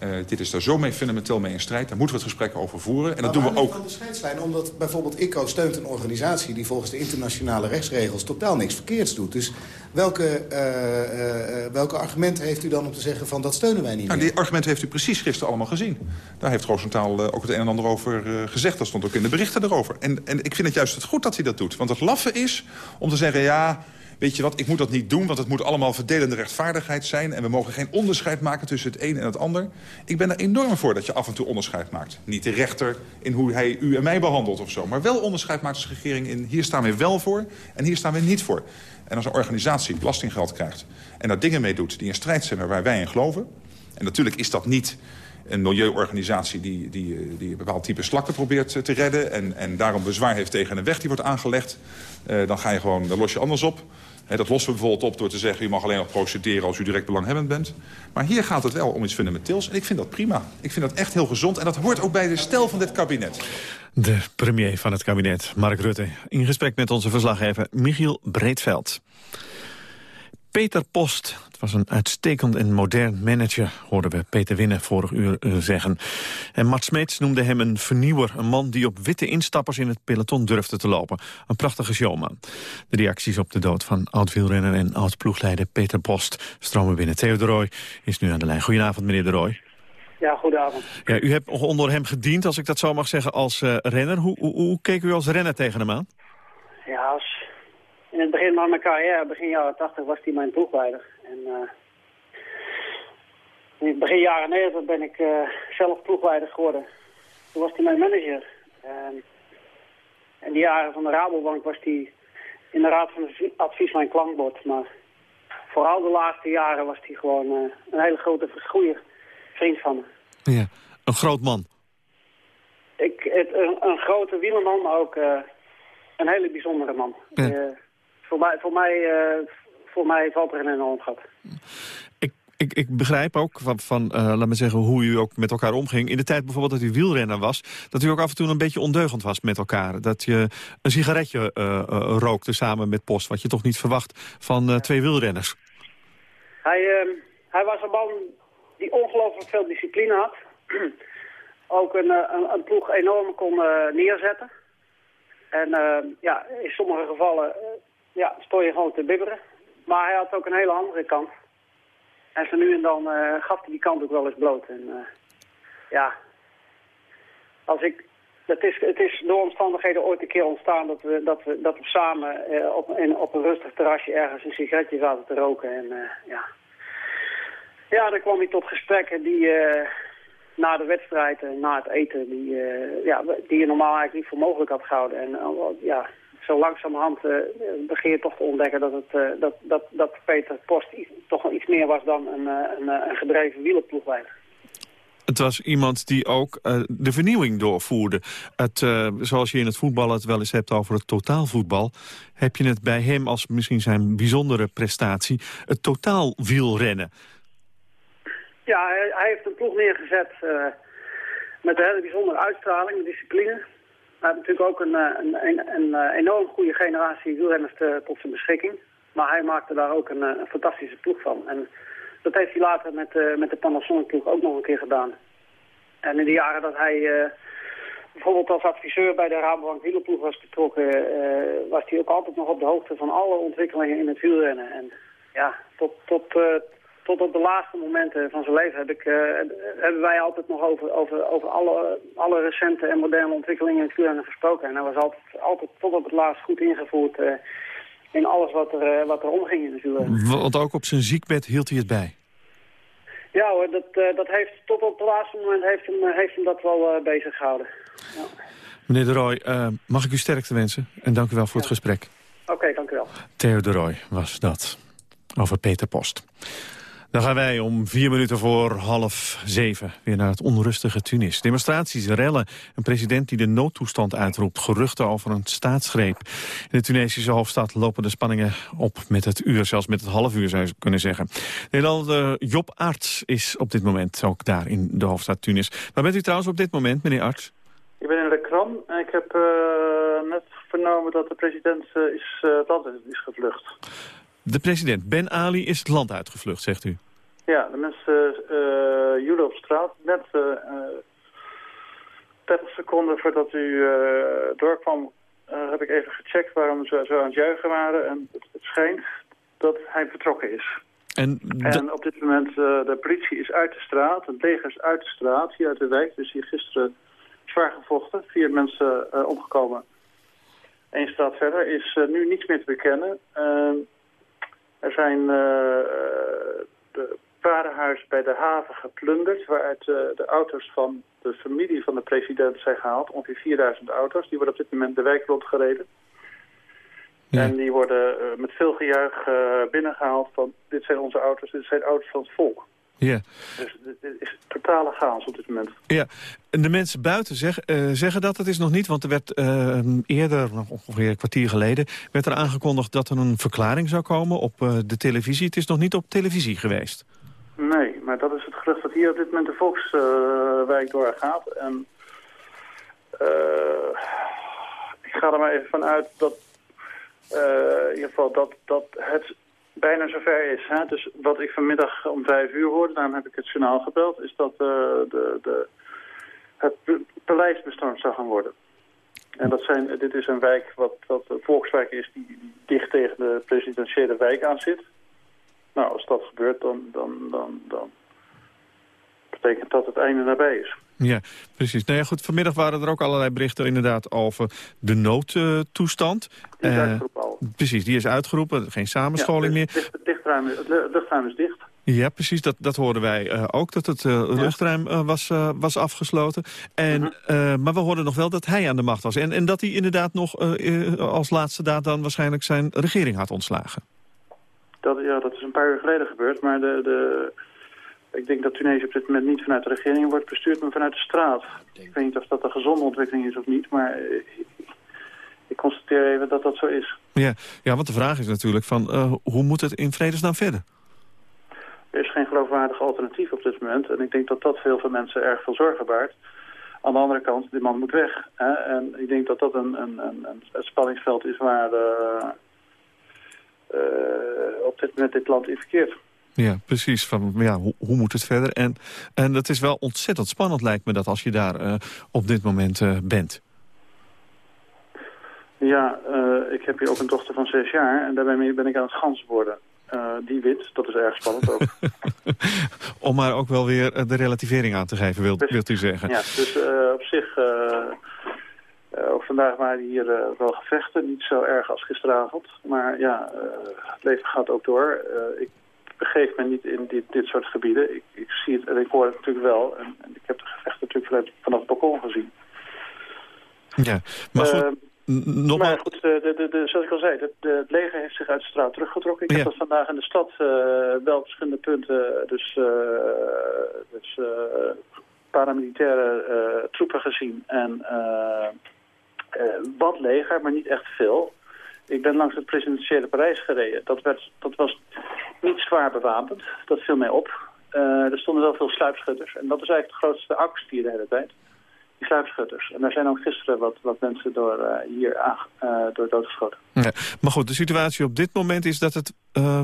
S12: Uh, dit is daar zo mee fundamenteel mee in strijd. Daar moeten we het gesprek over voeren. En dat doen we ook.
S13: de scheidslijn, omdat bijvoorbeeld ICO steunt een organisatie... die volgens de internationale rechtsregels totaal niks verkeerds doet. Dus welke, uh, uh, welke argumenten heeft u dan om te zeggen van dat steunen wij niet
S12: nou, Die argumenten heeft u precies gisteren allemaal gezien. Daar heeft Roosentaal ook het een en ander over gezegd. Dat stond ook in de berichten erover. En, en ik vind het juist het goed dat hij dat doet. Want het laffe is om te zeggen... ja weet je wat, ik moet dat niet doen... want het moet allemaal verdelende rechtvaardigheid zijn... en we mogen geen onderscheid maken tussen het een en het ander. Ik ben er enorm voor dat je af en toe onderscheid maakt. Niet de rechter in hoe hij u en mij behandelt of zo... maar wel onderscheid maakt als regering in... hier staan we wel voor en hier staan we niet voor. En als een organisatie belastinggeld krijgt... en daar dingen mee doet die in strijd zijn waar wij in geloven... en natuurlijk is dat niet een milieuorganisatie die, die, die een bepaald type slakken probeert te redden... en, en daarom bezwaar heeft tegen een weg die wordt aangelegd... Uh, dan, ga je gewoon, dan los je anders op dat lossen we bijvoorbeeld op door te zeggen... u mag alleen nog procederen als u direct belanghebbend bent. Maar hier gaat het wel om iets fundamenteels. En ik vind dat prima. Ik vind dat echt heel gezond. En dat hoort ook bij de stijl van dit kabinet.
S7: De premier van het kabinet, Mark Rutte. In gesprek met onze verslaggever Michiel Breedveld. Peter Post, het was een uitstekend en modern manager, hoorden we Peter Winnen vorig uur eh, zeggen. En Mart Smeets noemde hem een vernieuwer, een man die op witte instappers in het peloton durfde te lopen. Een prachtige showman. De reacties op de dood van oud-wielrenner en oud-ploegleider Peter Post stromen binnen. Theo de Roy is nu aan de lijn. Goedenavond, meneer de Roy.
S14: Ja, goedenavond.
S7: Ja, u hebt onder hem gediend, als ik dat zo mag zeggen, als uh, renner. Hoe, hoe, hoe keek u als renner tegen hem aan?
S14: Ja, als in het begin van mijn carrière, begin jaren 80, was hij mijn ploegleider. En uh, in begin jaren 90 ben ik uh, zelf ploegleider geworden. Toen was hij mijn manager. En in die jaren van de Rabobank was hij in de raad van advies mijn klankbord. Maar vooral de laatste jaren was hij gewoon uh, een hele grote, goede vriend van me.
S7: Ja, een groot man.
S14: Ik, het, een, een grote wielerman, maar ook een hele bijzondere man.
S7: Ja
S14: voor mij, voor mij, uh, voor mij valt er een enorm gat.
S7: Ik, ik, ik begrijp ook van, van uh, laat me zeggen, hoe u ook met elkaar omging. In de tijd bijvoorbeeld dat u wielrenner was... dat u ook af en toe een beetje ondeugend was met elkaar. Dat je een sigaretje uh, rookte samen met Post. Wat je toch niet verwacht van twee wielrenners.
S14: Hij, ehm, hij was een man die ongelooflijk veel discipline had. ook een, een, een, ploeg enorm kon neerzetten. En ehm, ja, in sommige gevallen ja, stond je gewoon te bibberen. Maar hij had ook een hele andere kant. En zo nu en dan uh, gaf hij die kant ook wel eens bloot. En uh, ja, als ik, het, is, het is door omstandigheden ooit een keer ontstaan dat we, dat we, dat we samen uh, op, in, op een rustig terrasje ergens een sigaretje zaten te roken. En ja. ja, dan kwam hij tot gesprekken die na de wedstrijd en na het eten, die, ja, die je normaal eigenlijk niet voor mogelijk had gehouden. En ja, zo langzamerhand begin je toch te ontdekken dat, het, uh, dat, dat, dat Peter Post toch wel iets meer was dan een, uh, een, een gedreven wielerploegleider.
S7: Het was iemand die ook de vernieuwing doorvoerde. Het, zoals je in het voetbal het wel eens hebt over het totaalvoetbal... heb je het bij hem als misschien zijn bijzondere prestatie... het totaalwielrennen.
S14: Ja, hij, hij, heeft een ploeg neergezet met een hele bijzondere uitstraling, discipline... Hij heeft natuurlijk ook een, eh, een, een, eh, enorm goede generatie wielrenners tot zijn beschikking. Maar hij maakte daar ook een, eh, fantastische ploeg van. En dat heeft hij later met, met de Panasonic ploeg ook nog een keer gedaan. En in de jaren dat hij bijvoorbeeld als adviseur bij de Rabobank wielerploeg was betrokken... Was hij ook altijd nog op de hoogte van alle ontwikkelingen in het wielrennen. En ja, tot, tot op de laatste momenten van zijn leven heb ik, uh, hebben wij altijd nog over, over, over alle, alle recente en moderne ontwikkelingen in het wielrennen gesproken. En hij was altijd, altijd tot op het laatst goed ingevoerd uh, in alles wat er, uh, wat er omging in het wielrennen.
S7: Want ook op zijn ziekbed hield hij het bij?
S14: Ja hoor, dat, dat heeft, tot op het laatste moment heeft hem, heeft hem dat wel bezig gehouden. Ja.
S7: Meneer De Roy, mag ik u sterkte wensen en dank u wel voor het gesprek.
S14: Oké, okay, dank u wel.
S7: Theo De Roy was dat, over Peter Post. Dan gaan wij om vier minuten voor half zeven weer naar het onrustige Tunis. Demonstraties, rellen, een president die de noodtoestand uitroept... geruchten over een staatsgreep. In de Tunesische hoofdstad lopen de spanningen op met het uur... zelfs met het half uur zou je kunnen zeggen. Nederlander Job Arts is op dit moment ook daar in de hoofdstad Tunis. Waar bent u trouwens op dit moment, meneer Arts?
S15: Ik ben in de Kram en ik heb uh, net vernomen dat de president uh, is, uh, is gevlucht.
S7: De president Ben Ali is het land uitgevlucht, zegt u?
S15: Ja, de mensen uh, joelen op straat. Net uh, 30 seconden voordat u uh, doorkwam, heb ik even gecheckt waarom ze zo aan het juichen waren. En het, het schijnt dat hij vertrokken is.
S7: En,
S15: en op dit moment, de politie is uit de straat, het leger is uit de straat, hier uit de wijk. Dus hier gisteren zwaar gevochten, vier mensen omgekomen. Eén straat verder is nu niets meer te bekennen. Er zijn uh, de paardenhuis bij de haven geplunderd... waaruit uh, de auto's van de familie van de president zijn gehaald. Ongeveer 4000 auto's. Die worden op dit moment de wijk rondgereden. Ja. En die worden uh, met veel gejuich binnengehaald van... dit zijn onze auto's, dit zijn auto's van het volk.
S7: Ja.
S15: Dus het is totale chaos op dit moment.
S7: Ja, en de mensen buiten zeg, uh, zeggen dat. Het is nog niet, want er werd uh, eerder, ongeveer een kwartier geleden... werd er aangekondigd dat er een verklaring zou komen op uh, de televisie. Het is nog niet op televisie geweest.
S15: Nee, maar dat is het gerucht dat hier op dit moment de Volkswijk doorgaat. En ik ga er maar even van uit dat, in ieder geval dat, dat het bijna zover is. Hè? Dus wat ik vanmiddag om vijf uur hoorde, daarom heb ik het journaal gebeld... is dat uh, de, de, het paleis bestormd zou gaan worden. En dat zijn, dit is een wijk wat, wat een volkswijk is die, die dicht tegen de presidentiële wijk aan zit. Nou, als dat gebeurt, dan, dan, dan, dan betekent dat het einde nabij is.
S7: Ja, precies. Nou ja, goed, vanmiddag waren er ook allerlei berichten inderdaad over de noodtoestand.
S15: Die is uh, uitgeroepen al.
S7: Precies, die is uitgeroepen. Geen samenscholing
S15: ja,
S7: meer.
S15: Het, dichtruim, het luchtruim is dicht.
S7: Ja, precies. Dat, dat hoorden wij uh, ook, dat het uh, luchtruim uh, was, was afgesloten. En, -huh. maar we hoorden nog wel dat hij aan de macht was. En, en dat hij inderdaad nog als laatste daad dan waarschijnlijk zijn regering had ontslagen.
S15: Dat, ja, dat is een paar uur geleden gebeurd. Maar de, de, ik denk dat Tunesië op dit moment niet vanuit de regering wordt bestuurd, maar vanuit de straat. Ik weet niet of dat een gezonde ontwikkeling is of niet, maar ik constateer even dat dat zo is.
S7: Ja, ja want de vraag is natuurlijk van uh, hoe moet het in vredesnaam verder?
S15: Er is geen geloofwaardig alternatief op dit moment. En ik denk dat dat veel veel mensen erg veel zorgen baart. Aan de andere kant, die man moet weg. Hè? En ik denk dat dat een, een, een, een spanningsveld is waar uh, uh, op dit moment dit land in verkeert.
S7: Ja, precies. Van, ja, hoe, hoe, moet het verder? En, en dat is wel ontzettend spannend, lijkt me dat, als je daar uh, op dit moment bent.
S15: Ja, ik heb hier ook een dochter van zes jaar en daarbij ben ik aan het gans worden. Die wint, dat is erg spannend ook.
S7: Om maar ook wel weer de relativering aan te geven, wilt, wilt u zeggen.
S15: Ja, dus op zich, ook vandaag waren hier wel gevechten. Niet zo erg als gisteravond. Maar ja, het leven gaat ook door. ik begeef me niet in dit, dit soort gebieden. Ik, ik, zie het en ik hoor het natuurlijk wel. En, en ik heb de gevechten natuurlijk vanaf het balkon gezien.
S7: Ja, maar goed
S15: maar goed, de, de, de, zoals ik al zei, het leger heeft zich uit de straat teruggetrokken. Ik heb dat vandaag in de stad uh, wel op verschillende punten, dus, uh, dus uh, paramilitaire troepen gezien. En wat leger, maar niet echt veel. Ik ben langs het presidentiële Parijs gereden. Dat, werd, dat was niet zwaar bewapend, dat viel mij op. er stonden wel veel sluipschutters. En dat is eigenlijk de grootste actie hier de hele tijd die sluipschutters. En daar zijn ook gisteren wat, wat mensen door, uh, hier uh, door doodgeschoten.
S7: Ja, maar goed, de situatie op dit moment is dat het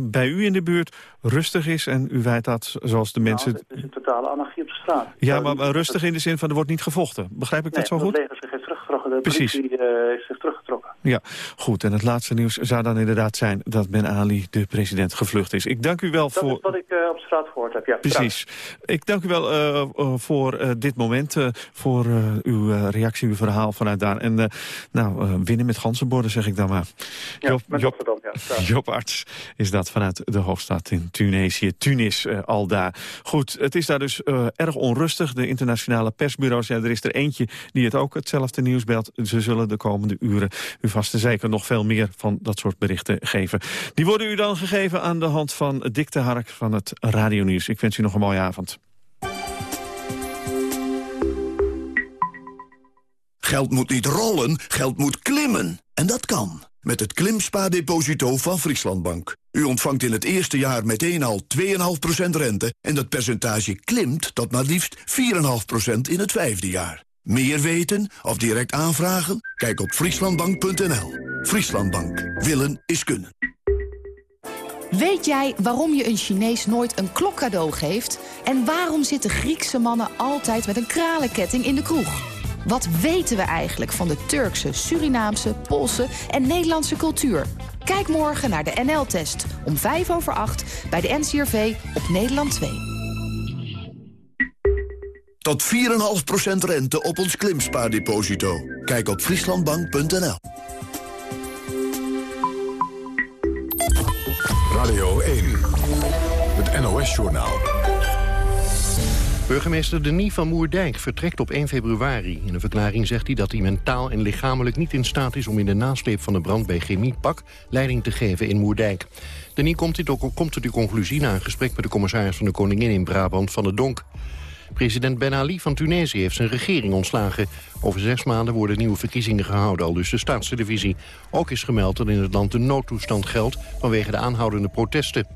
S7: bij u in de buurt rustig is... en u wijt dat zoals de mensen... Nou,
S15: het is een totale anarchie op de straat.
S7: Ja, maar, maar rustig in de zin van er wordt niet gevochten. Begrijp ik
S15: nee,
S7: dat zo goed?
S15: het leger teruggetrokken. De
S7: Precies.
S15: politie heeft zich teruggetrokken.
S7: Ja, goed. En het laatste nieuws zou dan inderdaad zijn... dat Ben Ali, de president, gevlucht is. Ik dank u wel
S15: dat
S7: voor...
S15: Dat is wat ik op straat gehoord heb, ja.
S7: Precies. Ik dank u wel voor dit moment, voor uw reactie, uw verhaal vanuit daar. En nou, winnen met ganzenborden, zeg ik dan maar.
S15: Ja, Job, met Job, ja,
S7: Job Arts is dat vanuit de hoofdstad in Tunesië. Tunis uh, al daar. Goed, het is daar dus uh, erg onrustig. De internationale persbureaus, ja, er is er eentje die het ook hetzelfde nieuws Ze zullen de komende uren u vast en zeker nog veel meer van dat soort berichten geven. Die worden u dan gegeven aan de hand van Dick de Hark van het Radionieuws. Ik wens u nog een mooie avond.
S16: Geld moet niet rollen, geld moet klimmen. En dat kan. Met het Klimspa-deposito van Frieslandbank. U ontvangt in het eerste jaar meteen al 2,5% rente... en dat percentage klimt tot maar liefst 4,5% in het vijfde jaar. Meer weten of direct aanvragen? Kijk op frieslandbank.nl. Frieslandbank. Willen is kunnen.
S17: Weet jij waarom je een Chinees nooit een klok cadeau geeft? En waarom zitten Griekse mannen altijd met een kralenketting in de kroeg? Wat weten we eigenlijk van de Turkse, Surinaamse, Poolse en Nederlandse cultuur? Kijk morgen naar de NL-test om 5 over 8 bij de NCRV op Nederland 2.
S16: Tot 4,5% rente op ons klimspaardeposito. Kijk op frieslandbank.nl.
S1: Radio 1, het NOS-journaal.
S2: Burgemeester Denis van Moerdijk vertrekt op 1 februari. In een verklaring zegt hij dat hij mentaal en lichamelijk niet in staat is... om in de nasleep van de brand bij Chemiepak leiding te geven in Moerdijk. Denis komt, dit ook, komt tot die conclusie na een gesprek met de commissaris van de Koningin in Brabant van de Donk. President Ben Ali van Tunesië heeft zijn regering ontslagen. Over zes maanden worden nieuwe verkiezingen gehouden, al dus de staatstelevisie. Ook is gemeld dat in het land de noodtoestand geldt vanwege de aanhoudende protesten.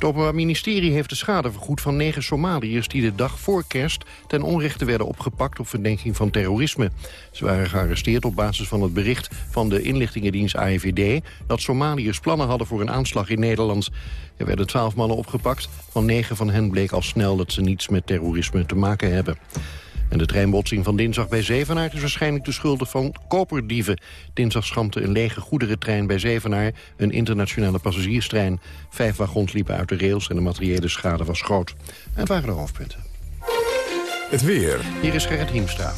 S2: Het Openbaar Ministerie heeft de schade vergoed van negen Somaliërs... die de dag voor kerst ten onrechte werden opgepakt op verdenking van terrorisme. Ze waren gearresteerd op basis van het bericht van de inlichtingendienst AIVD... dat Somaliërs plannen hadden voor een aanslag in Nederland. Er werden twaalf mannen opgepakt. Van negen van hen bleek al snel dat ze niets met terrorisme te maken hebben. En de treinbotsing van dinsdag bij Zevenaar is waarschijnlijk de schuld van koperdieven. Dinsdag schampte een lege goederentrein bij Zevenaar, een internationale passagierstrein. Vijf wagons liepen uit de rails en de materiële schade was groot. En het waren de hoofdpunten.
S1: Het weer.
S2: Hier is Gerrit Hiemstra.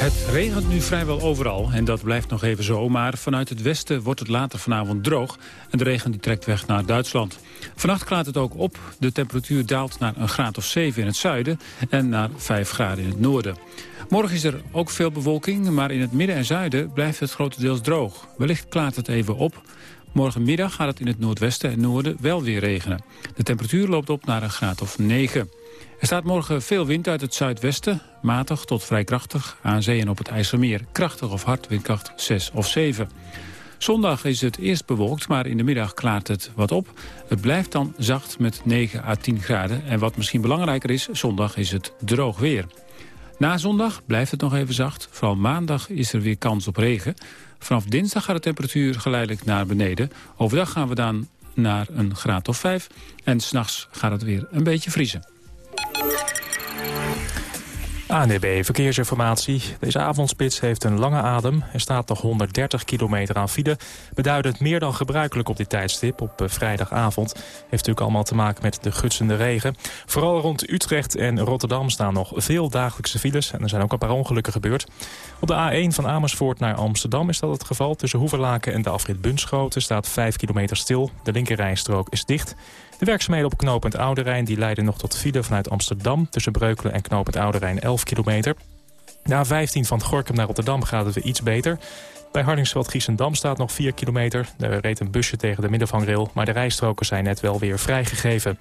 S18: Het regent nu vrijwel overal en dat blijft nog even zo. Maar vanuit het westen wordt het later vanavond droog. En de regen die trekt weg naar Duitsland. Vannacht klaart het ook op. De temperatuur daalt naar een graad of 7 in het zuiden en naar 5 graden in het noorden. Morgen is er ook veel bewolking, maar in het midden en zuiden blijft het grotendeels droog. Wellicht klaart het even op. Morgenmiddag gaat het in het noordwesten en noorden wel weer regenen. De temperatuur loopt op naar een graad of 9. Er staat morgen veel wind uit het zuidwesten, matig tot vrij krachtig, aan zee en op het IJsselmeer. Krachtig of hard, windkracht 6 of 7. Zondag is het eerst bewolkt, maar in de middag klaart het wat op. Het blijft dan zacht met 9 à 10 graden. En wat misschien belangrijker is, zondag is het droog weer. Na zondag blijft het nog even zacht. Vooral maandag is er weer kans op regen. Vanaf dinsdag gaat de temperatuur geleidelijk naar beneden. Overdag gaan we dan naar een graad of 5. En s'nachts gaat het weer een beetje vriezen.
S3: ANDB Verkeersinformatie. Deze avondspits heeft een lange adem. Er staat nog 130 kilometer aan file. Beduidend meer dan gebruikelijk op dit tijdstip op eh, vrijdagavond. Heeft natuurlijk allemaal te maken met de gutsende regen. Vooral rond Utrecht en Rotterdam staan nog veel dagelijkse files. En er zijn ook een paar ongelukken gebeurd. Op de A1 van Amersfoort naar Amsterdam is dat het geval. Tussen Hoeverlaken en de afrit Bunschoten staat 5 kilometer stil. De linkerrijstrook is dicht. De werkzaamheden op knooppunt Oude Rijn die leiden nog tot file vanuit Amsterdam... tussen Breukelen en knooppunt Oude Rijn 11 kilometer. Na 15 van Gorkum naar Rotterdam gaat het weer iets beter. Bij Hardingsveld-Giessendam staat nog 4 kilometer. Er reed een busje tegen de middenvangrail, maar de rijstroken zijn net wel weer vrijgegeven.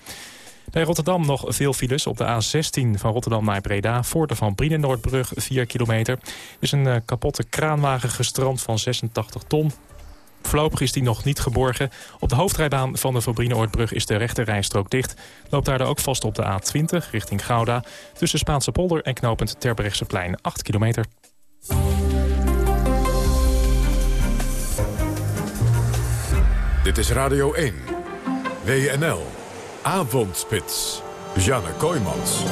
S3: Bij Rotterdam nog veel files op de A16 van Rotterdam naar Breda... voor de Van Brienenoordbrug 4 kilometer. Er is een uh, kapotte kraanwagen gestrand van 86 ton. Voorlopig is die nog niet geborgen. Op de hoofdrijbaan van de Fabrineoordbrug is de rechterrijstrook dicht. Loopt daar ook vast op de A20 richting Gouda. Tussen Spaanse polder en knooppunt Terbrechtseplein 8 kilometer.
S1: Dit is Radio 1. WNL. Avondspits. Janne Kooijmans.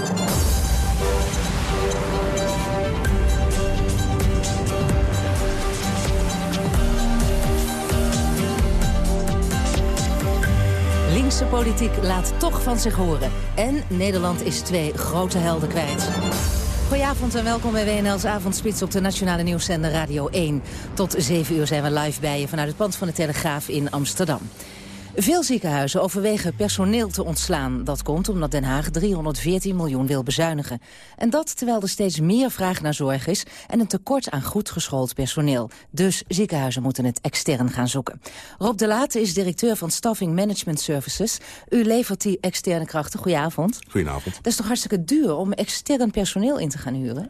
S19: Linkse politiek laat toch van zich horen. En Nederland is twee grote helden kwijt. Goedenavond en welkom bij WNL's Avondspits op de Nationale Nieuwszender Radio 1. Tot 7 uur zijn we live bij je vanuit het pand van de Telegraaf in Amsterdam. Veel ziekenhuizen overwegen personeel te ontslaan. Dat komt omdat Den Haag 314 miljoen wil bezuinigen. En dat terwijl er steeds meer vraag naar zorg is... en een tekort aan goed geschoold personeel. Dus ziekenhuizen moeten het extern gaan zoeken. Rob de Laat is directeur van Staffing Management Services. U levert die externe krachten. Goedenavond.
S20: Goedenavond.
S19: Dat is toch hartstikke duur om extern personeel in te gaan huren?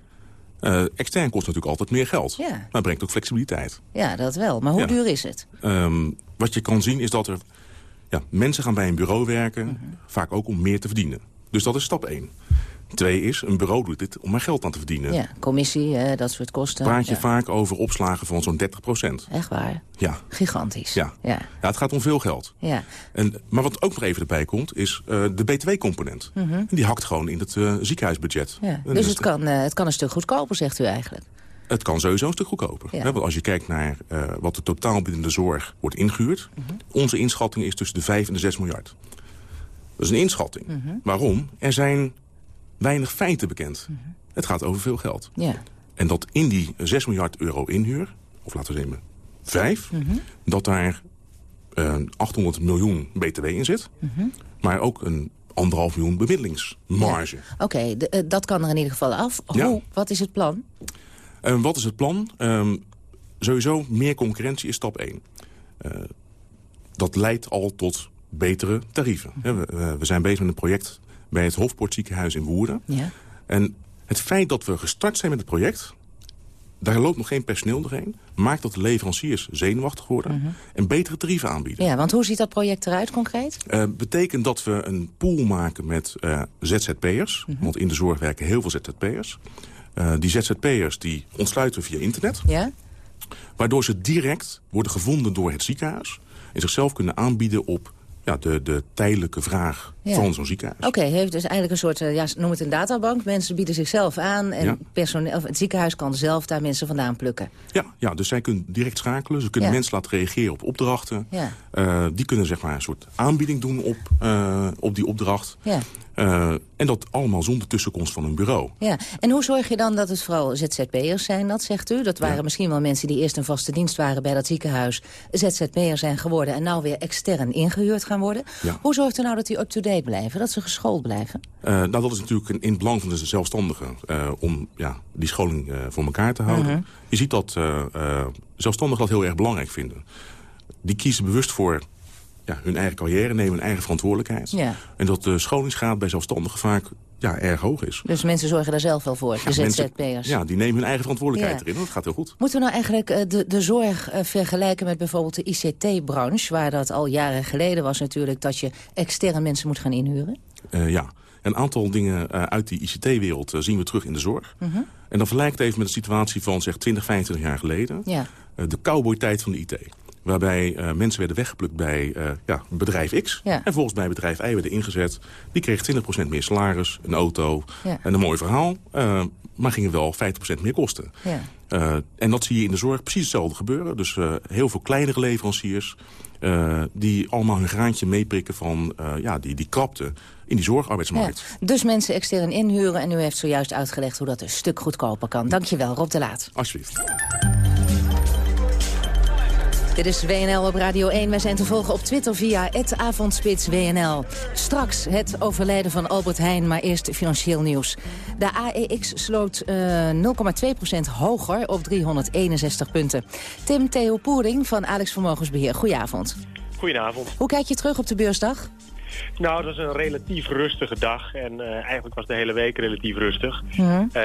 S20: Uh, extern kost natuurlijk altijd meer geld.
S19: Ja.
S20: Maar het brengt ook flexibiliteit.
S19: Ja, dat wel. Maar hoe
S20: Ja.
S19: duur is het?
S20: Um, wat je kan zien is dat er ja, mensen gaan bij een bureau werken, vaak ook om meer te verdienen. Dus dat is stap 1. Twee is, een bureau doet dit om er geld aan te verdienen.
S19: Ja, commissie, eh, dat soort kosten.
S20: Praat je
S19: Ja.
S20: vaak over opslagen van zo'n 30 procent.
S19: Echt waar?
S20: Ja.
S19: Gigantisch.
S20: Ja.
S19: Ja.
S20: ja, het gaat om veel geld.
S19: Ja.
S20: En, maar wat ook nog even erbij komt, is eh, de btw-component. En die hakt gewoon in het eh, ziekenhuisbudget.
S19: Ja. Dus
S20: dus
S19: het kan, het kan een stuk goedkoper, zegt u eigenlijk.
S20: Het kan sowieso een stuk goedkoper.
S19: Ja.
S20: Hè, want als je kijkt naar eh, wat de totaalbiedende zorg wordt ingehuurd...
S19: Mhm.
S20: onze inschatting is tussen de 5 en de 6 miljard. Dat is een inschatting.
S19: Mhm.
S20: Waarom? Er zijn weinig feiten bekend. Het gaat over veel geld.
S19: Ja.
S20: En dat in die 6 miljard euro inhuur, of laten we zeggen 5... dat daar eh, 800 miljoen btw in zit...
S19: Mhm.
S20: maar ook een anderhalf miljoen bemiddelingsmarge.
S19: Oké, de- eh, dat kan er in ieder geval af. Hoe?
S20: Ja.
S19: Wat is het plan?
S20: Eh, wat is het plan? Ehm, sowieso, meer concurrentie is stap 1. Eh, dat leidt al tot betere tarieven. We, we zijn bezig met een project bij het Hofpoortziekenhuis in Woerden.
S19: Ja.
S20: En het feit dat we gestart zijn met het project... daar loopt nog geen personeel doorheen... maakt dat de leveranciers zenuwachtig worden... en betere tarieven aanbieden.
S19: Ja, want hoe ziet dat project eruit concreet?
S20: Eh, betekent dat we een pool maken met eh, ZZP'ers. Want in de zorg werken heel veel ZZP'ers. Eh, die ZZP'ers die ontsluiten via internet.
S19: Ja?
S20: Waardoor ze direct worden gevonden door het ziekenhuis. En zichzelf kunnen aanbieden op ja, de, de tijdelijke vraag
S19: Ja.
S20: van zo'n ziekenhuis.
S19: Oké, heeft dus eigenlijk een soort, eh, ja, noem het een databank. Mensen bieden zichzelf aan en
S20: Ja.
S19: personeel, het ziekenhuis kan zelf daar mensen vandaan plukken.
S20: Ja, ja, dus zij kunnen direct schakelen. Ze kunnen
S19: Ja.
S20: mensen laten reageren op opdrachten. Eh, die kunnen zeg maar een soort aanbieding doen op, eh, op die opdracht.
S19: Ja.
S20: En dat allemaal zonder tussenkomst van een bureau.
S19: Ja, en hoe zorg je dan dat het vooral ZZP'ers zijn, dat zegt u? Dat waren misschien wel mensen die eerst een vaste dienst waren bij dat ziekenhuis... ZZP'er zijn geworden en nou weer extern ingehuurd gaan worden.
S20: Ja.
S19: Hoe zorgt u nou dat die up-to-date blijven, dat ze geschoold blijven?
S20: Eh, nou, dat is natuurlijk in, in het belang van de zelfstandigen... eh, om ja, die scholing eh, voor elkaar te houden.
S19: Mhm.
S20: Je ziet dat zelfstandigen dat heel erg belangrijk vinden. Die kiezen bewust voor ja, hun eigen carrière, nemen hun eigen verantwoordelijkheid.
S19: Ja.
S20: En dat de scholingsgraad bij zelfstandigen vaak ja, erg hoog is.
S19: Dus mensen zorgen daar zelf wel voor, de
S20: mensen-
S19: ZZP'ers.
S20: Ja, die nemen hun eigen verantwoordelijkheid
S19: Ja.
S20: erin. Dat gaat heel goed.
S19: Moeten we nou eigenlijk eh, de, de zorg eh, vergelijken met bijvoorbeeld de ICT-branche... waar dat al jaren geleden was natuurlijk dat je externe mensen moet gaan inhuren?
S20: Eh, ja, een aantal dingen uit die ICT-wereld zien we terug in de zorg.
S19: Mhm.
S20: En dan vergelijk het even met de situatie van zeg 20, 25 jaar geleden.
S19: Ja.
S20: De cowboy-tijd van de IT. Waarbij eh, mensen werden weggeplukt bij eh, ja, bedrijf X.
S19: Ja.
S20: En volgens bij bedrijf Y werden ingezet. Die kreeg 20% meer salaris, een auto
S19: Ja.
S20: en een mooi verhaal. eh, maar gingen wel 50% meer kosten.
S19: Ja.
S20: En dat zie je in de zorg precies hetzelfde gebeuren. Dus heel veel kleinere leveranciers... die allemaal hun graantje meeprikken van ja, die, die krapte in die zorgarbeidsmarkt.
S19: Ja. Dus mensen extern inhuren en u heeft zojuist uitgelegd hoe dat een stuk goedkoper kan. Dankjewel, Rob de Laat.
S20: Alsjeblieft.
S19: Dit is WNL op Radio 1. Wij zijn te volgen op Twitter via avondspits WNL. Straks het overlijden van Albert Heijn, maar eerst financieel nieuws. De AEX sloot eh 0,2% hoger op 361 punten. Tim Theo Poering van Alex Vermogensbeheer, goedenavond.
S21: Goedenavond.
S19: Hoe kijk je terug op de beursdag?
S21: Nou, dat was een relatief rustige dag. En eh, eigenlijk was de hele week relatief rustig. Eh,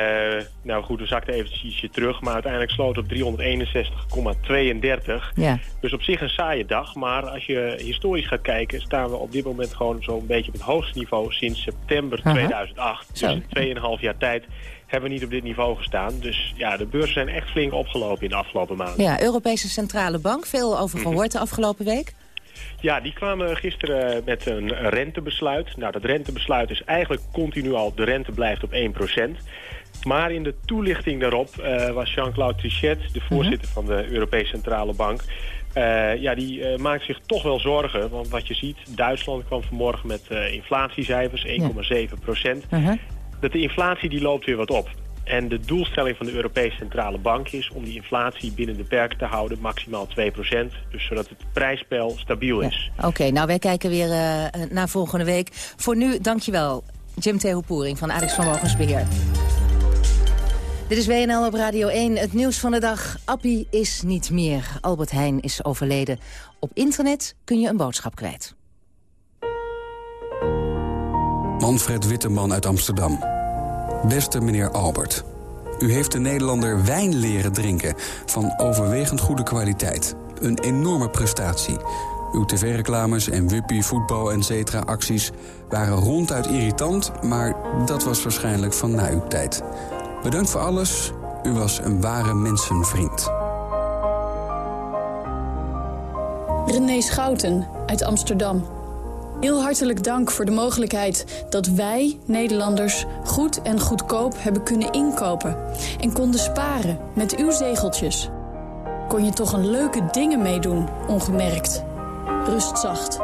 S21: nou goed, we zakten eventjes ietsje terug. Maar uiteindelijk sloot op 361,32.
S19: Ja.
S21: Dus op zich een saaie dag. Maar als je historisch gaat kijken... staan we op dit moment gewoon zo'n beetje op het hoogste niveau... sinds september
S19: Aha.
S21: 2008.
S19: Zo.
S21: Dus in 2,5 jaar tijd hebben we niet op dit niveau gestaan. Dus ja, de beurzen zijn echt flink opgelopen in de afgelopen maanden.
S19: Ja, Europese Centrale Bank, veel over gehoord de afgelopen week.
S21: Ja, die kwamen gisteren met een rentebesluit. Nou, dat rentebesluit is eigenlijk continu al... de rente blijft op 1%. Maar in de toelichting daarop eh, was Jean-Claude Trichet... de voorzitter van de Europese Centrale Bank... eh, ja, die eh, maakt zich toch wel zorgen. Want wat je ziet, Duitsland kwam vanmorgen met inflatiecijfers, 1,7
S19: Uh-huh.
S21: Dat de inflatie die loopt weer wat op. En de doelstelling van de Europese Centrale Bank is om die inflatie binnen de perken te houden, maximaal 2% Dus zodat het prijsspel stabiel is.
S19: Oké, nou wij kijken weer eh, naar volgende week. Voor nu, dankjewel, Jim Theo Poering van Alex Vermogensbeheer. Dit is WNL op Radio 1. Het nieuws van de dag. Appie is niet meer. Albert Heijn is overleden. Op internet kun je een boodschap kwijt.
S22: Manfred Witteman uit Amsterdam. Beste meneer Albert. U heeft de Nederlander wijn leren drinken van overwegend goede kwaliteit. Een enorme prestatie. Uw tv-reclames en Wuppie, voetbal en cetera acties waren ronduit irritant... maar dat was waarschijnlijk van na uw tijd. Bedankt voor alles. U was een ware mensenvriend.
S23: René Schouten uit Amsterdam. Heel hartelijk dank voor de mogelijkheid dat wij, Nederlanders, goed en goedkoop hebben kunnen inkopen. En konden sparen met uw zegeltjes. Kon je toch een leuke dingen meedoen, ongemerkt. Rust zacht.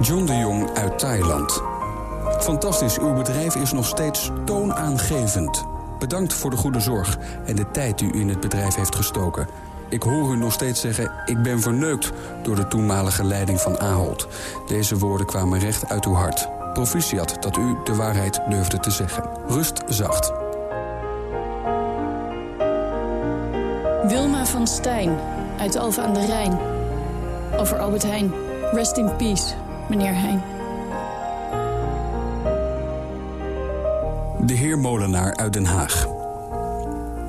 S22: John de Jong uit Thailand. Fantastisch, uw bedrijf is nog steeds toonaangevend. Bedankt voor de goede zorg en de tijd die u in het bedrijf heeft gestoken. Ik hoor u nog steeds zeggen, ik ben verneukt door de toenmalige leiding van Ahold. Deze woorden kwamen recht uit uw hart. Proficiat dat u de waarheid durfde te zeggen. Rust zacht.
S23: Wilma van Stijn uit Alphen aan de Rijn. Over Albert Heijn. Rest in peace, meneer Heijn.
S22: De heer Molenaar uit Den Haag.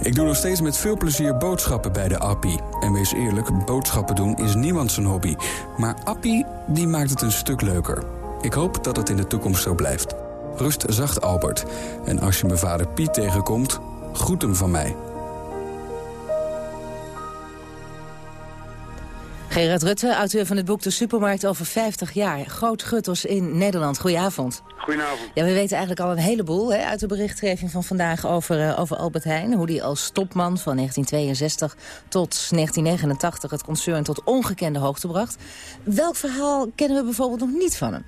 S22: Ik doe nog steeds met veel plezier boodschappen bij de Appie. En wees eerlijk, boodschappen doen is niemand zijn hobby. Maar Appie, die maakt het een stuk leuker. Ik hoop dat het in de toekomst zo blijft. Rust zacht, Albert. En als je mijn vader Piet tegenkomt, groet hem van mij.
S19: Gerard Rutte, auteur van het boek De Supermarkt over 50 jaar. Groot Guttels in Nederland. Goedenavond.
S24: Goedenavond.
S19: Ja, we weten eigenlijk al een heleboel hè, uit de berichtgeving van vandaag over, eh, over Albert Heijn. Hoe die als topman van 1962 tot 1989 het concern tot ongekende hoogte bracht. Welk verhaal kennen we bijvoorbeeld nog niet van hem?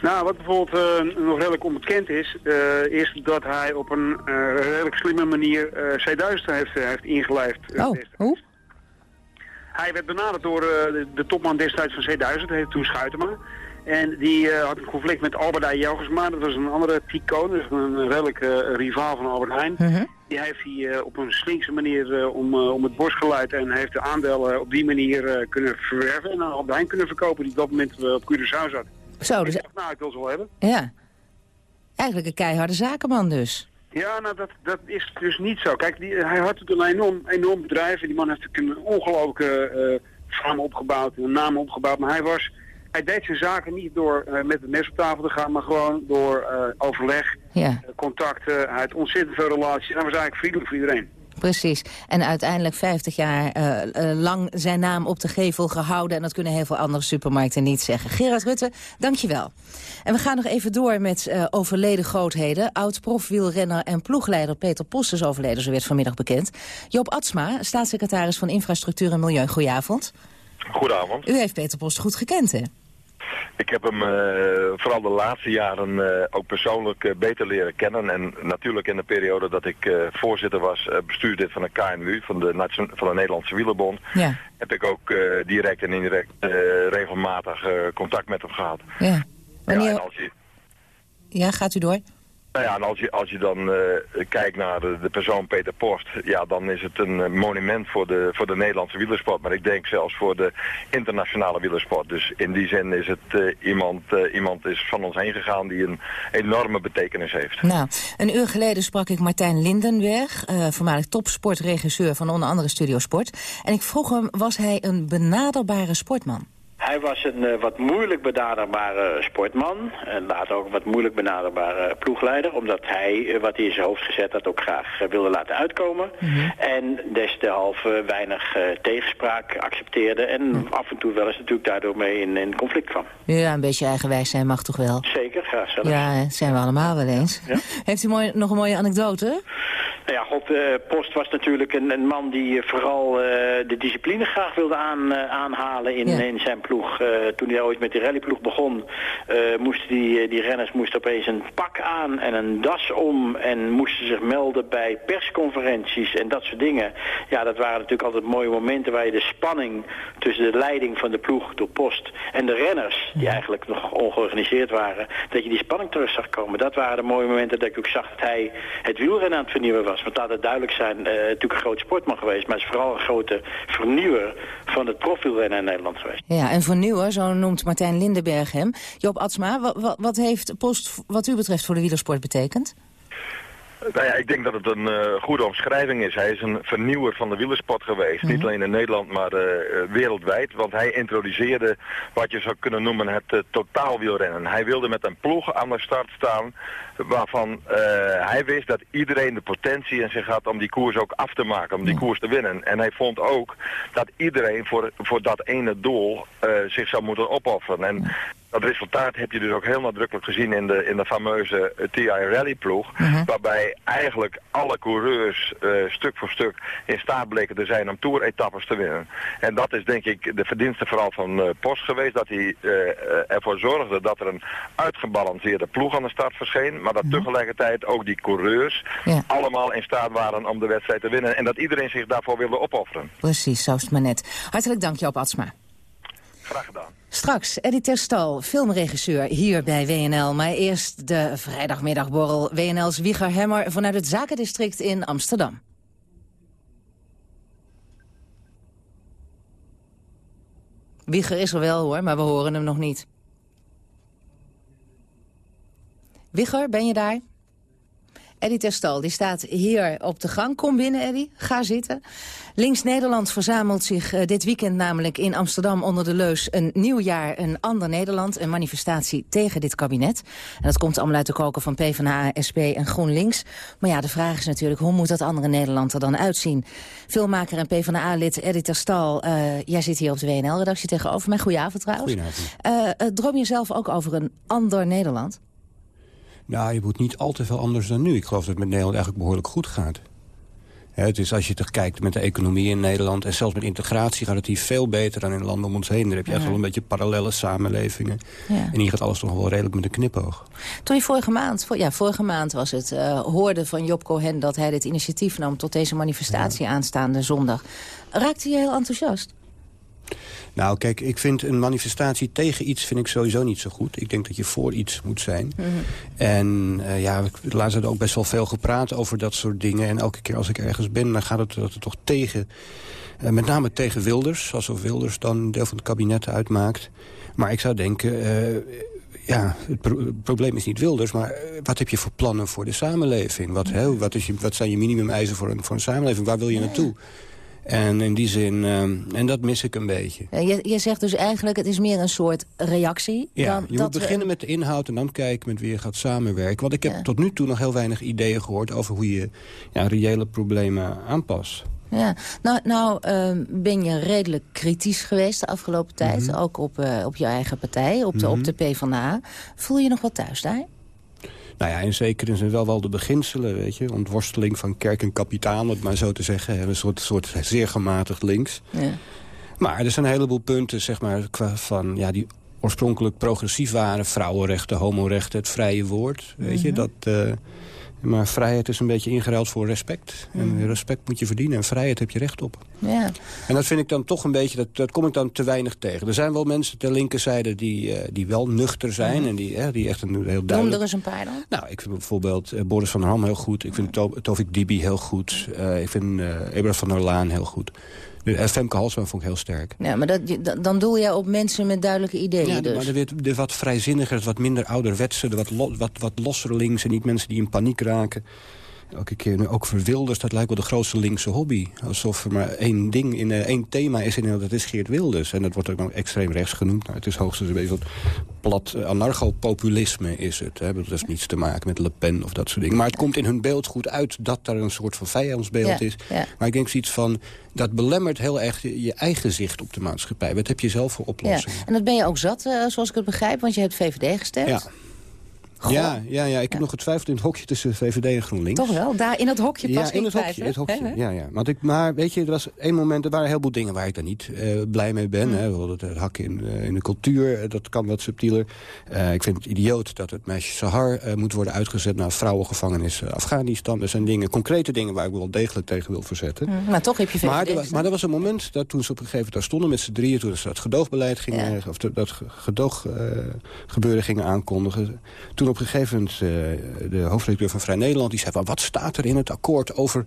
S24: Nou, wat bijvoorbeeld eh, nog redelijk onbekend is, eh, is dat hij op een redelijk slimme manier eh C1000 heeft, heeft ingelijfd.
S19: Oh, hoe?
S24: Hij werd benaderd door eh, de, topman destijds van C1000, heette toen Schuitema. En die eh, had een conflict met Albert Heijn Jelgersma, dat was een andere ticoon, dus een redelijk eh, rivaal van Albert Heijn. Die heeft hij op een slinkse manier om, om het borst geleid en heeft de aandelen op die manier kunnen verwerven en aan Albert Heijn kunnen verkopen die op dat moment op Curaçao zat.
S19: Zo, dus...
S24: Ik dacht, nou, ik wil ze wel hebben.
S19: Ja. Eigenlijk een keiharde zakenman dus.
S24: Ja, nou, dat, dat is dus niet zo. Kijk, die, hij had natuurlijk een enorm, enorm bedrijf. En die man heeft natuurlijk een ongelooflijke eh faam opgebouwd, een naam opgebouwd. Maar hij was... Hij deed zijn zaken niet door eh, met het mes op tafel te gaan, maar gewoon door eh, overleg,
S19: Ja.
S24: contacten. Hij had ontzettend veel relaties. En hij was eigenlijk vriendelijk voor iedereen.
S19: Precies. En uiteindelijk 50 jaar eh, eh, lang zijn naam op de gevel gehouden. En dat kunnen heel veel andere supermarkten niet zeggen. Gerard Rutte, dankjewel. En we gaan nog even door met eh, overleden grootheden. Oud-profwielrenner en ploegleider Peter Post is overleden, zo werd vanmiddag bekend. Joop Atsma, staatssecretaris van Infrastructuur en Milieu. Goedenavond.
S25: Goedenavond.
S19: U heeft Peter Post goed gekend, hè?
S25: Ik heb hem eh, vooral de laatste jaren eh, ook persoonlijk eh, beter leren kennen. En natuurlijk in de periode dat ik voorzitter was, bestuurslid van de KNWU, van de, Nation- van de Nederlandse Wielerbond,
S19: Ja.
S25: heb ik ook direct en indirect regelmatig contact met hem gehad.
S19: Ja. Wanneer...
S25: als je,
S19: Ja, gaat u door?
S25: Nou ja, en als je, als je dan eh, kijkt naar de, persoon Peter Post, ja, dan is het een eh, monument voor de, voor de Nederlandse wielersport. Maar ik denk zelfs voor de internationale wielersport. Dus in die zin is het eh, iemand, iemand is van ons heen gegaan die een enorme betekenis heeft.
S19: Nou, een uur geleden sprak ik Martijn Lindenberg, voormalig topsportregisseur van onder andere Studio Sport. En ik vroeg hem, was hij een benaderbare sportman?
S26: Hij was een eh, wat moeilijk benaderbare sportman. En later ook een wat moeilijk benaderbare ploegleider. Omdat hij, eh, wat hij in zijn hoofd gezet had, ook graag eh, wilde laten uitkomen. En deshalve weinig tegenspraak accepteerde. En af en toe wel eens natuurlijk daardoor mee in, in conflict kwam.
S19: Ja, een beetje eigenwijs zijn mag toch wel?
S26: Zeker, graag.
S19: Ja, hè, zijn we allemaal wel eens. Heeft u mooi, nog een mooie anekdote?
S26: Nou ja, God, Post was natuurlijk een, een man die vooral de discipline graag wilde aan, aanhalen in,
S19: Ja.
S26: in zijn Eh, toen hij ooit met die rallyploeg begon, eh, moesten die, eh, die renners moesten opeens een pak aan en een das om en moesten zich melden bij persconferenties en dat soort dingen. Ja, dat waren natuurlijk altijd mooie momenten waar je de spanning tussen de leiding van de ploeg door Post en de renners, die eigenlijk nog ongeorganiseerd waren, dat je die spanning terug zag komen. Dat waren de mooie momenten dat ik ook zag dat hij het wielrennen aan het vernieuwen was. Want laat het duidelijk zijn, natuurlijk een groot sportman geweest, maar is vooral een grote vernieuwer van het profielrennen in Nederland geweest.
S19: Ja, en vernieuwer, zo noemt Martijn Lindenberg hem. Joop Atsma, wa- wa- wat heeft Post wat u betreft voor de wielersport betekend?
S25: Nou ja, ik denk dat het een eh, goede omschrijving is. Hij is een vernieuwer van de wielersport geweest. Niet alleen in Nederland, maar eh, eh, wereldwijd. Want hij introduceerde wat je zou kunnen noemen het uh, totaalwielrennen. Hij wilde met een ploeg aan de start staan waarvan hij wist dat iedereen de potentie in zich had om die koers ook af te maken, om die ja. koers te winnen. En hij vond ook dat iedereen voor, voor dat ene doel zich zou moeten opofferen. En ja. Dat resultaat heb je dus ook heel nadrukkelijk gezien in de, in de fameuze uh, TI Rally ploeg, uh -huh. waarbij eigenlijk alle coureurs stuk voor stuk in staat bleken te zijn om toeretappes te winnen. En dat is denk ik de verdienste vooral van Post geweest, dat hij ervoor zorgde dat er een uitgebalanceerde ploeg aan de start verscheen, maar dat -hmm. tegelijkertijd ook die coureurs ja. allemaal in staat waren om de wedstrijd te winnen. En dat iedereen zich daarvoor wilde opofferen.
S19: Precies, zo is het maar net. Hartelijk dank Joop Atsma.
S25: Graag gedaan.
S19: Straks Eddie Terstal, filmregisseur hier bij WNL. Maar eerst de vrijdagmiddagborrel WNL's Wieger Hemmer vanuit het zakendistrict in Amsterdam. Wieger is er wel hoor, maar we horen hem nog niet. Wigger, ben je daar? Eddie Terstal, die staat hier op de gang. Kom binnen, Eddie. Ga zitten. Links Nederland verzamelt zich uh, dit weekend namelijk in Amsterdam onder de leus... een nieuw jaar, een ander Nederland, een manifestatie tegen dit kabinet. En dat komt allemaal uit de koken van PvdA, SP en GroenLinks. Maar ja, de vraag is natuurlijk, hoe moet dat andere Nederland er dan uitzien? Filmmaker en PvdA-lid Eddie Terstal, uh, jij zit hier op de WNL-redactie tegenover mij. Goedenavond trouwens.
S27: Goedenavond.
S19: Uh, droom je zelf ook over een ander Nederland?
S27: Nou, je moet niet al te veel anders dan nu. Ik geloof dat het met Nederland eigenlijk behoorlijk goed gaat. Het is als je toch kijkt met de economie in Nederland... en zelfs met integratie gaat het hier veel beter dan in landen om ons heen. Daar heb je echt wel een beetje parallele samenlevingen. Ja. En hier gaat alles toch wel redelijk met een knipoog.
S19: Toen je vorige maand, ja, vorige maand was het, uh, hoorde van Job Cohen... dat hij dit initiatief nam tot deze manifestatie ja. aanstaande zondag. Raakte je heel enthousiast?
S27: Nou, kijk, ik vind een manifestatie tegen iets vind ik sowieso niet zo goed. Ik denk dat je voor iets moet zijn. Mm -hmm. En uh, ja, we laatst ook best wel veel gepraat over dat soort dingen. En elke keer als ik ergens ben, dan gaat het, dat het toch tegen... Uh, met name tegen Wilders, alsof Wilders dan deel van het kabinet uitmaakt. Maar ik zou denken... Uh, ja, het, probleem is niet Wilders, maar wat heb je voor plannen voor de samenleving? Wat, hè, wat, is je, wat zijn je minimumeisen voor een, voor een samenleving? Waar wil je naartoe? En in die zin, en dat mis ik een beetje.
S19: je, je zegt dus eigenlijk, het is meer een soort reactie.
S27: Ja,
S19: dan
S27: je moet beginnen met de inhoud en dan kijken met wie je gaat samenwerken. Want ik heb tot nu toe nog heel weinig ideeën gehoord... over hoe je ja, reële problemen aanpast.
S19: Ja, nou, nou uh, ben je redelijk kritisch geweest de afgelopen tijd. Mhm. Ook op, uh, op je eigen partij, op de, mm -hmm. op de PvdA. Voel je nog wat thuis daar?
S27: Nou ja, in zekere zin wel wel de beginselen, weet je. Ontworsteling van kerk en kapitaal, om het maar zo te zeggen. Een soort, soort zeer gematigd links. Ja. Maar er zijn een heleboel punten, zeg maar, van, ja, die oorspronkelijk progressief waren. Vrouwenrechten, homorechten, het vrije woord. Weet mm -hmm. je, dat... Uh, maar vrijheid is een beetje ingeruild voor respect. En mm. respect moet je verdienen en vrijheid heb je recht op.
S19: Ja.
S27: En dat vind ik dan toch een beetje, dat, dat kom ik dan te weinig tegen. Er zijn wel mensen ter linkerzijde die, uh, die wel nuchter zijn. Mm. En die, die echt een heel duidelijk...
S19: Noem er eens een paar dan.
S27: Nou, ik vind bijvoorbeeld uh, Boris van der Ham heel goed. Ik vind to Tovik Dibi heel goed. ik vind Ebra van der Laan heel goed. De Femke Halsma vond ik heel sterk.
S19: Ja, maar dat, dan doe je op mensen met duidelijke ideeën
S27: ja,
S19: dus.
S27: maar de, de, de wat vrijzinniger, wat minder ouderwetse... de wat, lo, wat, wat lossere links en niet mensen die in paniek raken elke keer nu ook verwilders. Dat lijkt wel de grootste linkse hobby. Alsof er maar één ding, in uh, één thema is en dat is Geert Wilders. En dat wordt ook nog extreem rechts genoemd. Nou, het is hoogstens een beetje wat plat uh, anarcho-populisme is het. Hè. Dat heeft niets te maken met Le Pen of dat soort dingen. Maar het komt in hun beeld goed uit dat daar een soort van vijandsbeeld
S19: ja,
S27: is.
S19: Ja.
S27: Maar ik denk zoiets van, dat belemmert heel erg je, je eigen zicht op de maatschappij. Wat heb je zelf voor oplossingen?
S19: Ja. En dat ben je ook zat, uh, zoals ik het begrijp, want je hebt VVD gestemd.
S27: Ja. Ja, ja, ja, ik heb nog getwijfeld in het hokje tussen VVD en GroenLinks.
S19: Toch wel? Daar in het hokje pas
S27: Ja, in het hokje. Het hokje. Ja, ja. Want ik, maar weet je, er was één moment, er waren een heleboel dingen waar ik dan niet uh, blij mee ben. Mm. Hè. Bijvoorbeeld het hakken in, uh, in de cultuur, dat kan wat subtieler. Uh, ik vind het idioot dat het meisje Sahar moet worden uitgezet naar vrouwengevangenis Afghanistan. Er zijn dingen, concrete dingen waar ik wel degelijk tegen wil verzetten.
S19: Mm. Maar toch heb je VVD
S27: maar, er, maar er was een moment dat toen ze op een gegeven moment daar stonden met z'n drieën, toen ze dat gedoogbeleid gingen, ja. of dat gedooggebeuren gingen aankondigen. Toen op een gegeven moment de hoofdredacteur van Vrij Nederland... die zei, van, wat staat er in het akkoord over,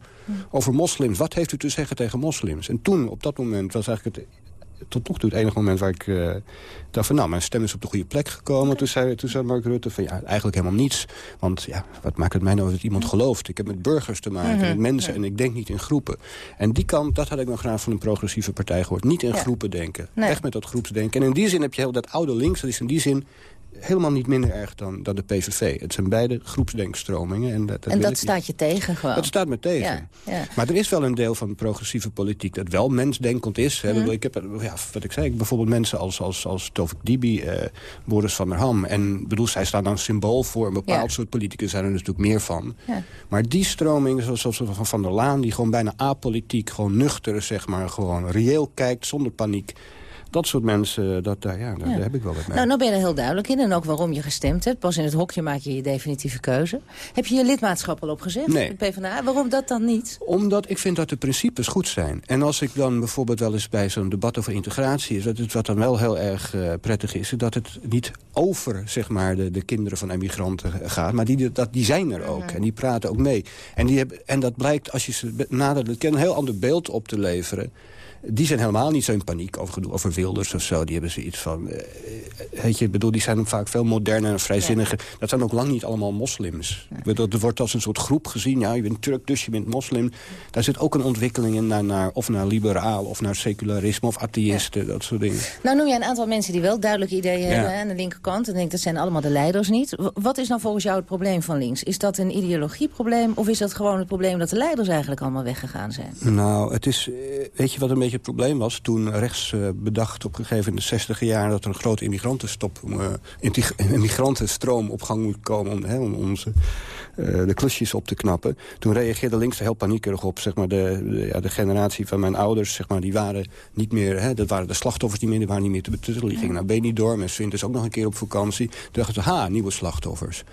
S27: over moslims? Wat heeft u te zeggen tegen moslims? En toen, op dat moment, was eigenlijk het tot nog toe het enige moment waar ik uh, dacht van... nou, mijn stem is op de goede plek gekomen. Toen zei, toen zei Mark Rutte van, ja, eigenlijk helemaal niets. Want ja, wat maakt het mij nou dat iemand gelooft? Ik heb met burgers te maken, met mensen en ik denk niet in groepen. En die kant, dat had ik nog graag van een progressieve partij gehoord. Niet in ja. groepen denken. Nee. Echt met dat groepsdenken. En in die zin heb je heel dat oude links, dat is in die zin helemaal niet minder erg dan, dan de PVV. Het zijn beide groepsdenkstromingen. En dat, dat,
S19: en dat staat je tegen gewoon?
S27: Dat staat me tegen.
S19: Ja, ja.
S27: Maar er is wel een deel van de progressieve politiek... dat wel mensdenkend is. Hè. Mm. Ik heb, ja, wat ik zei, bijvoorbeeld mensen als, als, als Tovik Dibi, eh, Boris van der Ham. En bedoel, zij staan dan symbool voor een bepaald soort politicus. zijn er natuurlijk meer van. Maar die stroming, zoals, zoals van Van der Laan... die gewoon bijna apolitiek, gewoon nuchter, zeg maar... gewoon reëel kijkt, zonder paniek dat soort mensen, dat, ja, ja. daar heb ik wel wat mee.
S19: Nou, nou ben je er heel duidelijk in en ook waarom je gestemd hebt. Pas in het hokje maak je je definitieve keuze. Heb je je lidmaatschap al opgezet?
S27: Nee.
S19: PvdA? Waarom dat dan niet?
S27: Omdat ik vind dat de principes goed zijn. En als ik dan bijvoorbeeld wel eens bij zo'n debat over integratie... is dat het wat dan wel heel erg uh, prettig is... dat het niet over zeg maar, de, de kinderen van emigranten gaat... maar die, dat, die zijn er ook. Mm. En die praten ook mee. En, die hebben, en dat blijkt, als je ze nadert... een heel ander beeld op te leveren die zijn helemaal niet zo in paniek over, over Wilders of zo. Die hebben zoiets van... Uh, weet je, bedoel, die zijn vaak veel moderner en vrijzinniger. Ja. Dat zijn ook lang niet allemaal moslims. Ja. Bedoel, er wordt als een soort groep gezien. Ja, je bent Turk, dus je bent moslim. Daar zit ook een ontwikkeling in naar, naar, of naar liberaal... of naar secularisme of atheïsten, ja. dat soort dingen.
S19: Nou noem je een aantal mensen die wel duidelijke ideeën hebben aan de linkerkant. En denk dat zijn allemaal de leiders niet. Wat is nou volgens jou het probleem van links? Is dat een ideologieprobleem of is dat gewoon het probleem... dat de leiders eigenlijk allemaal weggegaan zijn?
S27: Nou, het is, weet je wat een beetje het probleem was. Toen rechts uh, bedacht op een gegeven moment in de 60 jaar... dat er een grote immigrantenstop, uh, immigrantenstroom op gang moet komen... om, hè, om onze, uh, de klusjes op te knappen. Toen reageerde links er heel paniekerig op. Zeg maar, de, de, ja, de generatie van mijn ouders, zeg maar, die waren niet meer... Hè, dat waren de slachtoffers niet meer, die waren niet meer te betuttelen. Die gingen naar Benidorm en Swinters ook nog een keer op vakantie. Toen dachten ze, ha, nieuwe slachtoffers.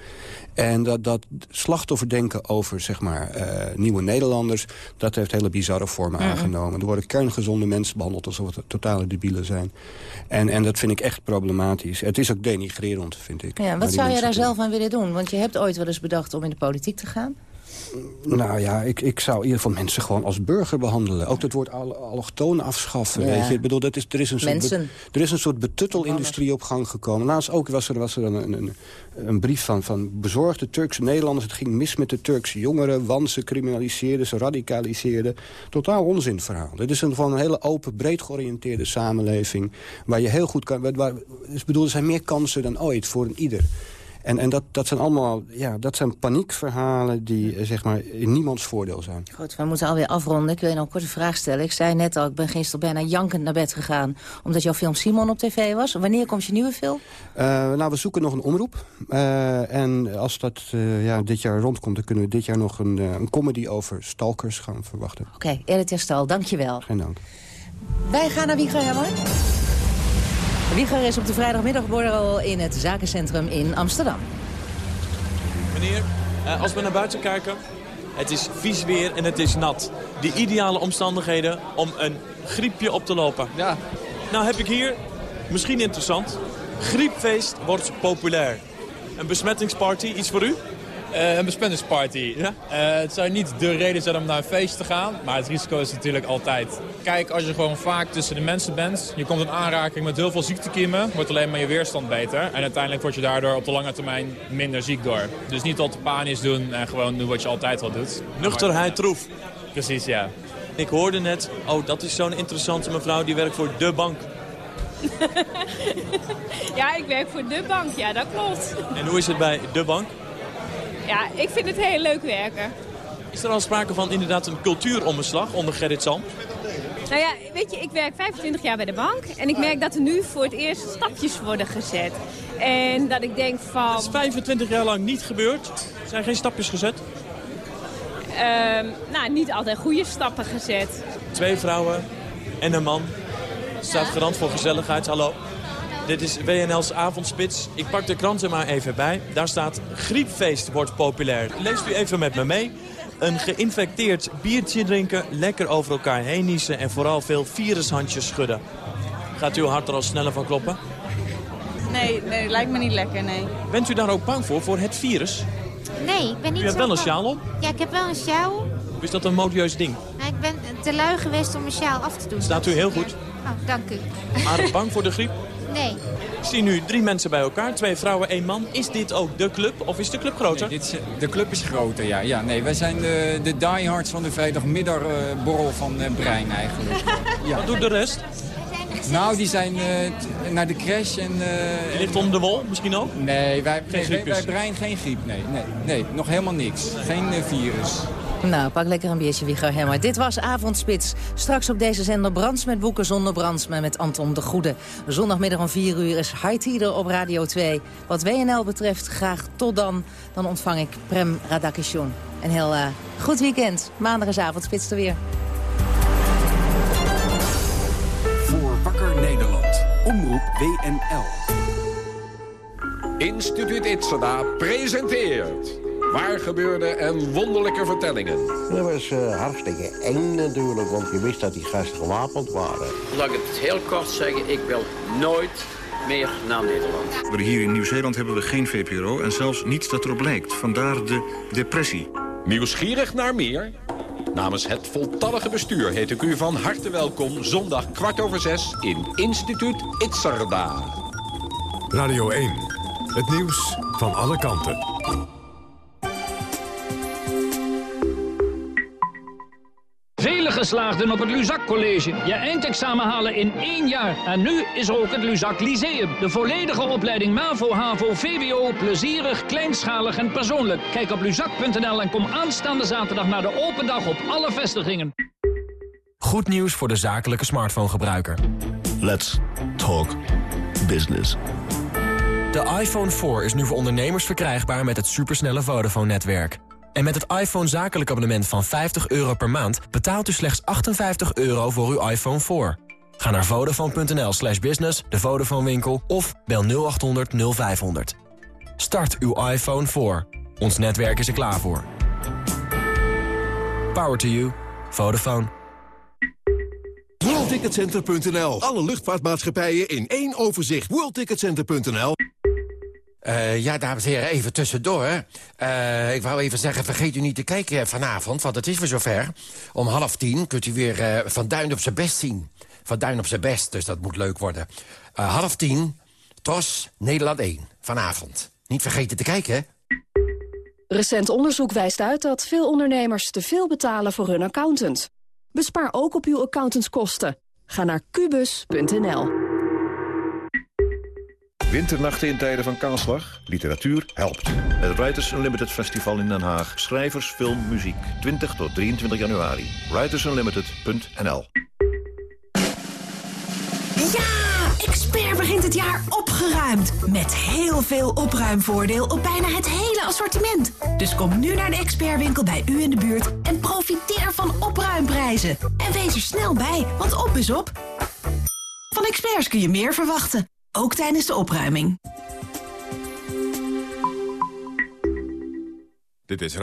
S27: En dat, dat slachtofferdenken over zeg maar, uh, nieuwe Nederlanders... dat heeft hele bizarre vormen aangenomen. Er worden kerngezonde mensen behandeld alsof het totale debielen zijn. En, en dat vind ik echt problematisch. Het is ook denigrerend, vind ik.
S19: Ja, wat zou je daar zelf aan willen doen? Want je hebt ooit wel eens bedacht om in de politiek te gaan.
S27: Nou ja, ik, ik zou in ieder geval mensen gewoon als burger behandelen. Ook dat woord al allochtoon afschaffen.
S19: Ja.
S27: Weet je? Ik bedoel, dat is, er, is een soort be- er is een soort betuttelindustrie op gang gekomen. Laatst ook was er, was er een, een, een brief van, van bezorgde Turkse Nederlanders. Het ging mis met de Turkse jongeren. Want ze criminaliseerden, ze radicaliseerden. Totaal onzinverhaal. Dit is een, van een hele open, breed georiënteerde samenleving. Waar je heel goed kan... Waar, waar- dus ik bedoel, er zijn meer kansen dan ooit voor een ieder. En, en dat, dat zijn allemaal ja, dat zijn paniekverhalen die eh, zeg maar, in niemands voordeel zijn.
S19: Goed, we moeten alweer afronden. Ik wil je nog een korte vraag stellen. Ik zei net al, ik ben gisteren bijna jankend naar bed gegaan... omdat jouw film Simon op tv was. Wanneer komt je nieuwe film?
S27: Eh, nou, we zoeken nog een omroep. Eh, en als dat ja, dit jaar rondkomt, dan kunnen we dit jaar nog een, een comedy over stalkers gaan verwachten.
S19: Oké, Edith Herstal, dank je wel.
S27: Geen dank.
S19: Wij gaan naar Wieger Hemmer. Wieger is op de vrijdagmiddagborrel in het zakencentrum in Amsterdam.
S28: Meneer, eh, als we naar buiten kijken, het is vies weer en het is nat. De ideale omstandigheden om een griepje op te lopen. Ja. Nou heb ik hier, misschien interessant, griepfeest wordt populair. Een besmettingsparty, iets voor u?
S29: Eh, een besmettingsparty. Eh, het zou niet de reden zijn om naar een feest te gaan, maar het risico is natuurlijk altijd. Kijk, als je gewoon vaak tussen de mensen bent, je komt in aanraking met heel veel ziektekiemen, wordt alleen maar je weerstand beter. En uiteindelijk word je daardoor op de lange termijn minder ziek door. Dus niet al te panisch doen en gewoon doen wat je altijd al doet.
S28: Nuchterheid troef.
S29: Precies, ja.
S28: Ik hoorde net, oh dat is zo'n interessante mevrouw die werkt voor de bank.
S30: Ja, ik werk voor de bank. Ja, dat klopt.
S28: En hoe is het bij de bank?
S30: Ja, ik vind het heel leuk werken.
S28: Is er al sprake van inderdaad een cultuuromslag onder Gerrit Sam?
S30: Nou ja, weet je, ik werk 25 jaar bij de bank. En ik merk dat er nu voor het eerst stapjes worden gezet. En dat ik denk van...
S28: Het is 25 jaar lang niet gebeurd. Er zijn geen stapjes gezet.
S30: ehm, nou, niet altijd goede stappen gezet.
S28: Twee vrouwen en een man. Staat garant voor gezelligheid. Hallo. Dit is WNL's avondspits. Ik pak de krant er maar even bij. Daar staat griepfeest wordt populair. Leest u even met me mee. Een geïnfecteerd biertje drinken, lekker over elkaar heen niezen... en vooral veel virushandjes schudden. Gaat uw hart er al sneller van kloppen?
S31: Nee, nee, lijkt me niet lekker, nee.
S28: Bent u daar ook bang voor, voor het virus?
S32: Nee, ik ben niet
S28: U hebt
S32: zo
S28: wel een sjaal om?
S32: Ja, ik heb wel een sjaal.
S28: Of is dat een modieus ding?
S32: Ik ben te lui geweest om mijn sjaal af te doen.
S28: Staat u heel goed.
S32: Oh, dank u.
S28: Maar bang voor de griep?
S32: Nee.
S28: Ik zie nu drie mensen bij elkaar, twee vrouwen, één man. Is dit ook de club of is de club groter?
S33: dit is, de club is groter, ja. ja nee, wij zijn de, de diehards van de vrijdagmiddagborrel van eh, Brein eigenlijk. Ja.
S28: Wat doet de rest?
S33: Nou, die zijn eh, t- naar de crash en... eh,
S28: Die ligt onder de wol misschien ook?
S33: Nee, wij,
S28: Geen
S33: nee, wij? Brein geen griep, nee, nee. Nee, nog helemaal niks. Geen eh, virus.
S19: Nou, pak lekker een biertje, Wieger Hemmer. Dit was Avondspits. Straks op deze zender Brands met boeken zonder Brandsma met Anton de Goede. Zondagmiddag om 4 uur is High Tider op Radio 2. Wat WNL betreft, graag tot dan. Dan ontvang ik Prem Radakishun. Een heel goed weekend. Maandag is Avondspits er weer.
S34: Voor Wakker Nederland. Omroep WNL.
S35: Instituut Itzada presenteert... Waar gebeurde en wonderlijke vertellingen.
S36: Dat was eh, hartstikke eng natuurlijk, want je wist dat die gasten gewapend waren.
S37: Laat ik het heel kort zeggen, ik wil nooit meer naar Nederland.
S38: Hier in Nieuw-Zeeland hebben we geen VPRO en zelfs niets dat erop lijkt. Vandaar de depressie.
S35: Nieuwsgierig naar meer? Namens het voltallige bestuur heet ik u van harte welkom... zondag kwart over zes in Instituut Itzerda.
S1: Radio 1. Het nieuws van alle kanten.
S39: Geslaagden op het Luzak College. Je eindexamen halen in één jaar. En nu is er ook het Luzak Lyceum. De volledige opleiding MAVO, HAVO, VWO. Plezierig, kleinschalig en persoonlijk. Kijk op luzak.nl en kom aanstaande zaterdag naar de open dag op alle vestigingen.
S40: Goed nieuws voor de zakelijke smartphone-gebruiker.
S41: Let's talk business.
S40: De iPhone 4 is nu voor ondernemers verkrijgbaar met het supersnelle Vodafone-netwerk. En met het iPhone zakelijk abonnement van 50 euro per maand... betaalt u slechts 58 euro voor uw iPhone 4. Ga naar vodafone.nl slash business, de Vodafone winkel... of bel 0800 0500. Start uw iPhone 4. Ons netwerk is er klaar voor. Power to you. Vodafone.
S42: WorldTicketCenter.nl. Alle luchtvaartmaatschappijen in één overzicht. WorldTicketCenter.nl.
S43: Eh, ja, dames en heren, even tussendoor. Uh, ik wou even zeggen, vergeet u niet te kijken vanavond, want het is weer zover. Om half tien kunt u weer uh, Van Duin op zijn best zien. Van Duin op zijn best, dus dat moet leuk worden. half tien, TOS, Nederland 1, vanavond. Niet vergeten te kijken?
S11: Recent onderzoek wijst uit dat veel ondernemers te veel betalen voor hun accountant. Bespaar ook op uw accountantskosten. Ga naar kubus.nl.
S38: Winternachten in tijden van kaalslag? Literatuur helpt. Het Writers Unlimited Festival in Den Haag. Schrijvers, film, muziek. 20 tot 23 januari. Writersunlimited.nl
S44: Ja! Expert begint het jaar opgeruimd. Met heel veel opruimvoordeel op bijna het hele assortiment. Dus kom nu naar de expertwinkel bij u in de buurt en profiteer van opruimprijzen. En wees er snel bij, want op is op. Van experts kun je meer verwachten. Ook tijdens de opruiming.
S1: Dit is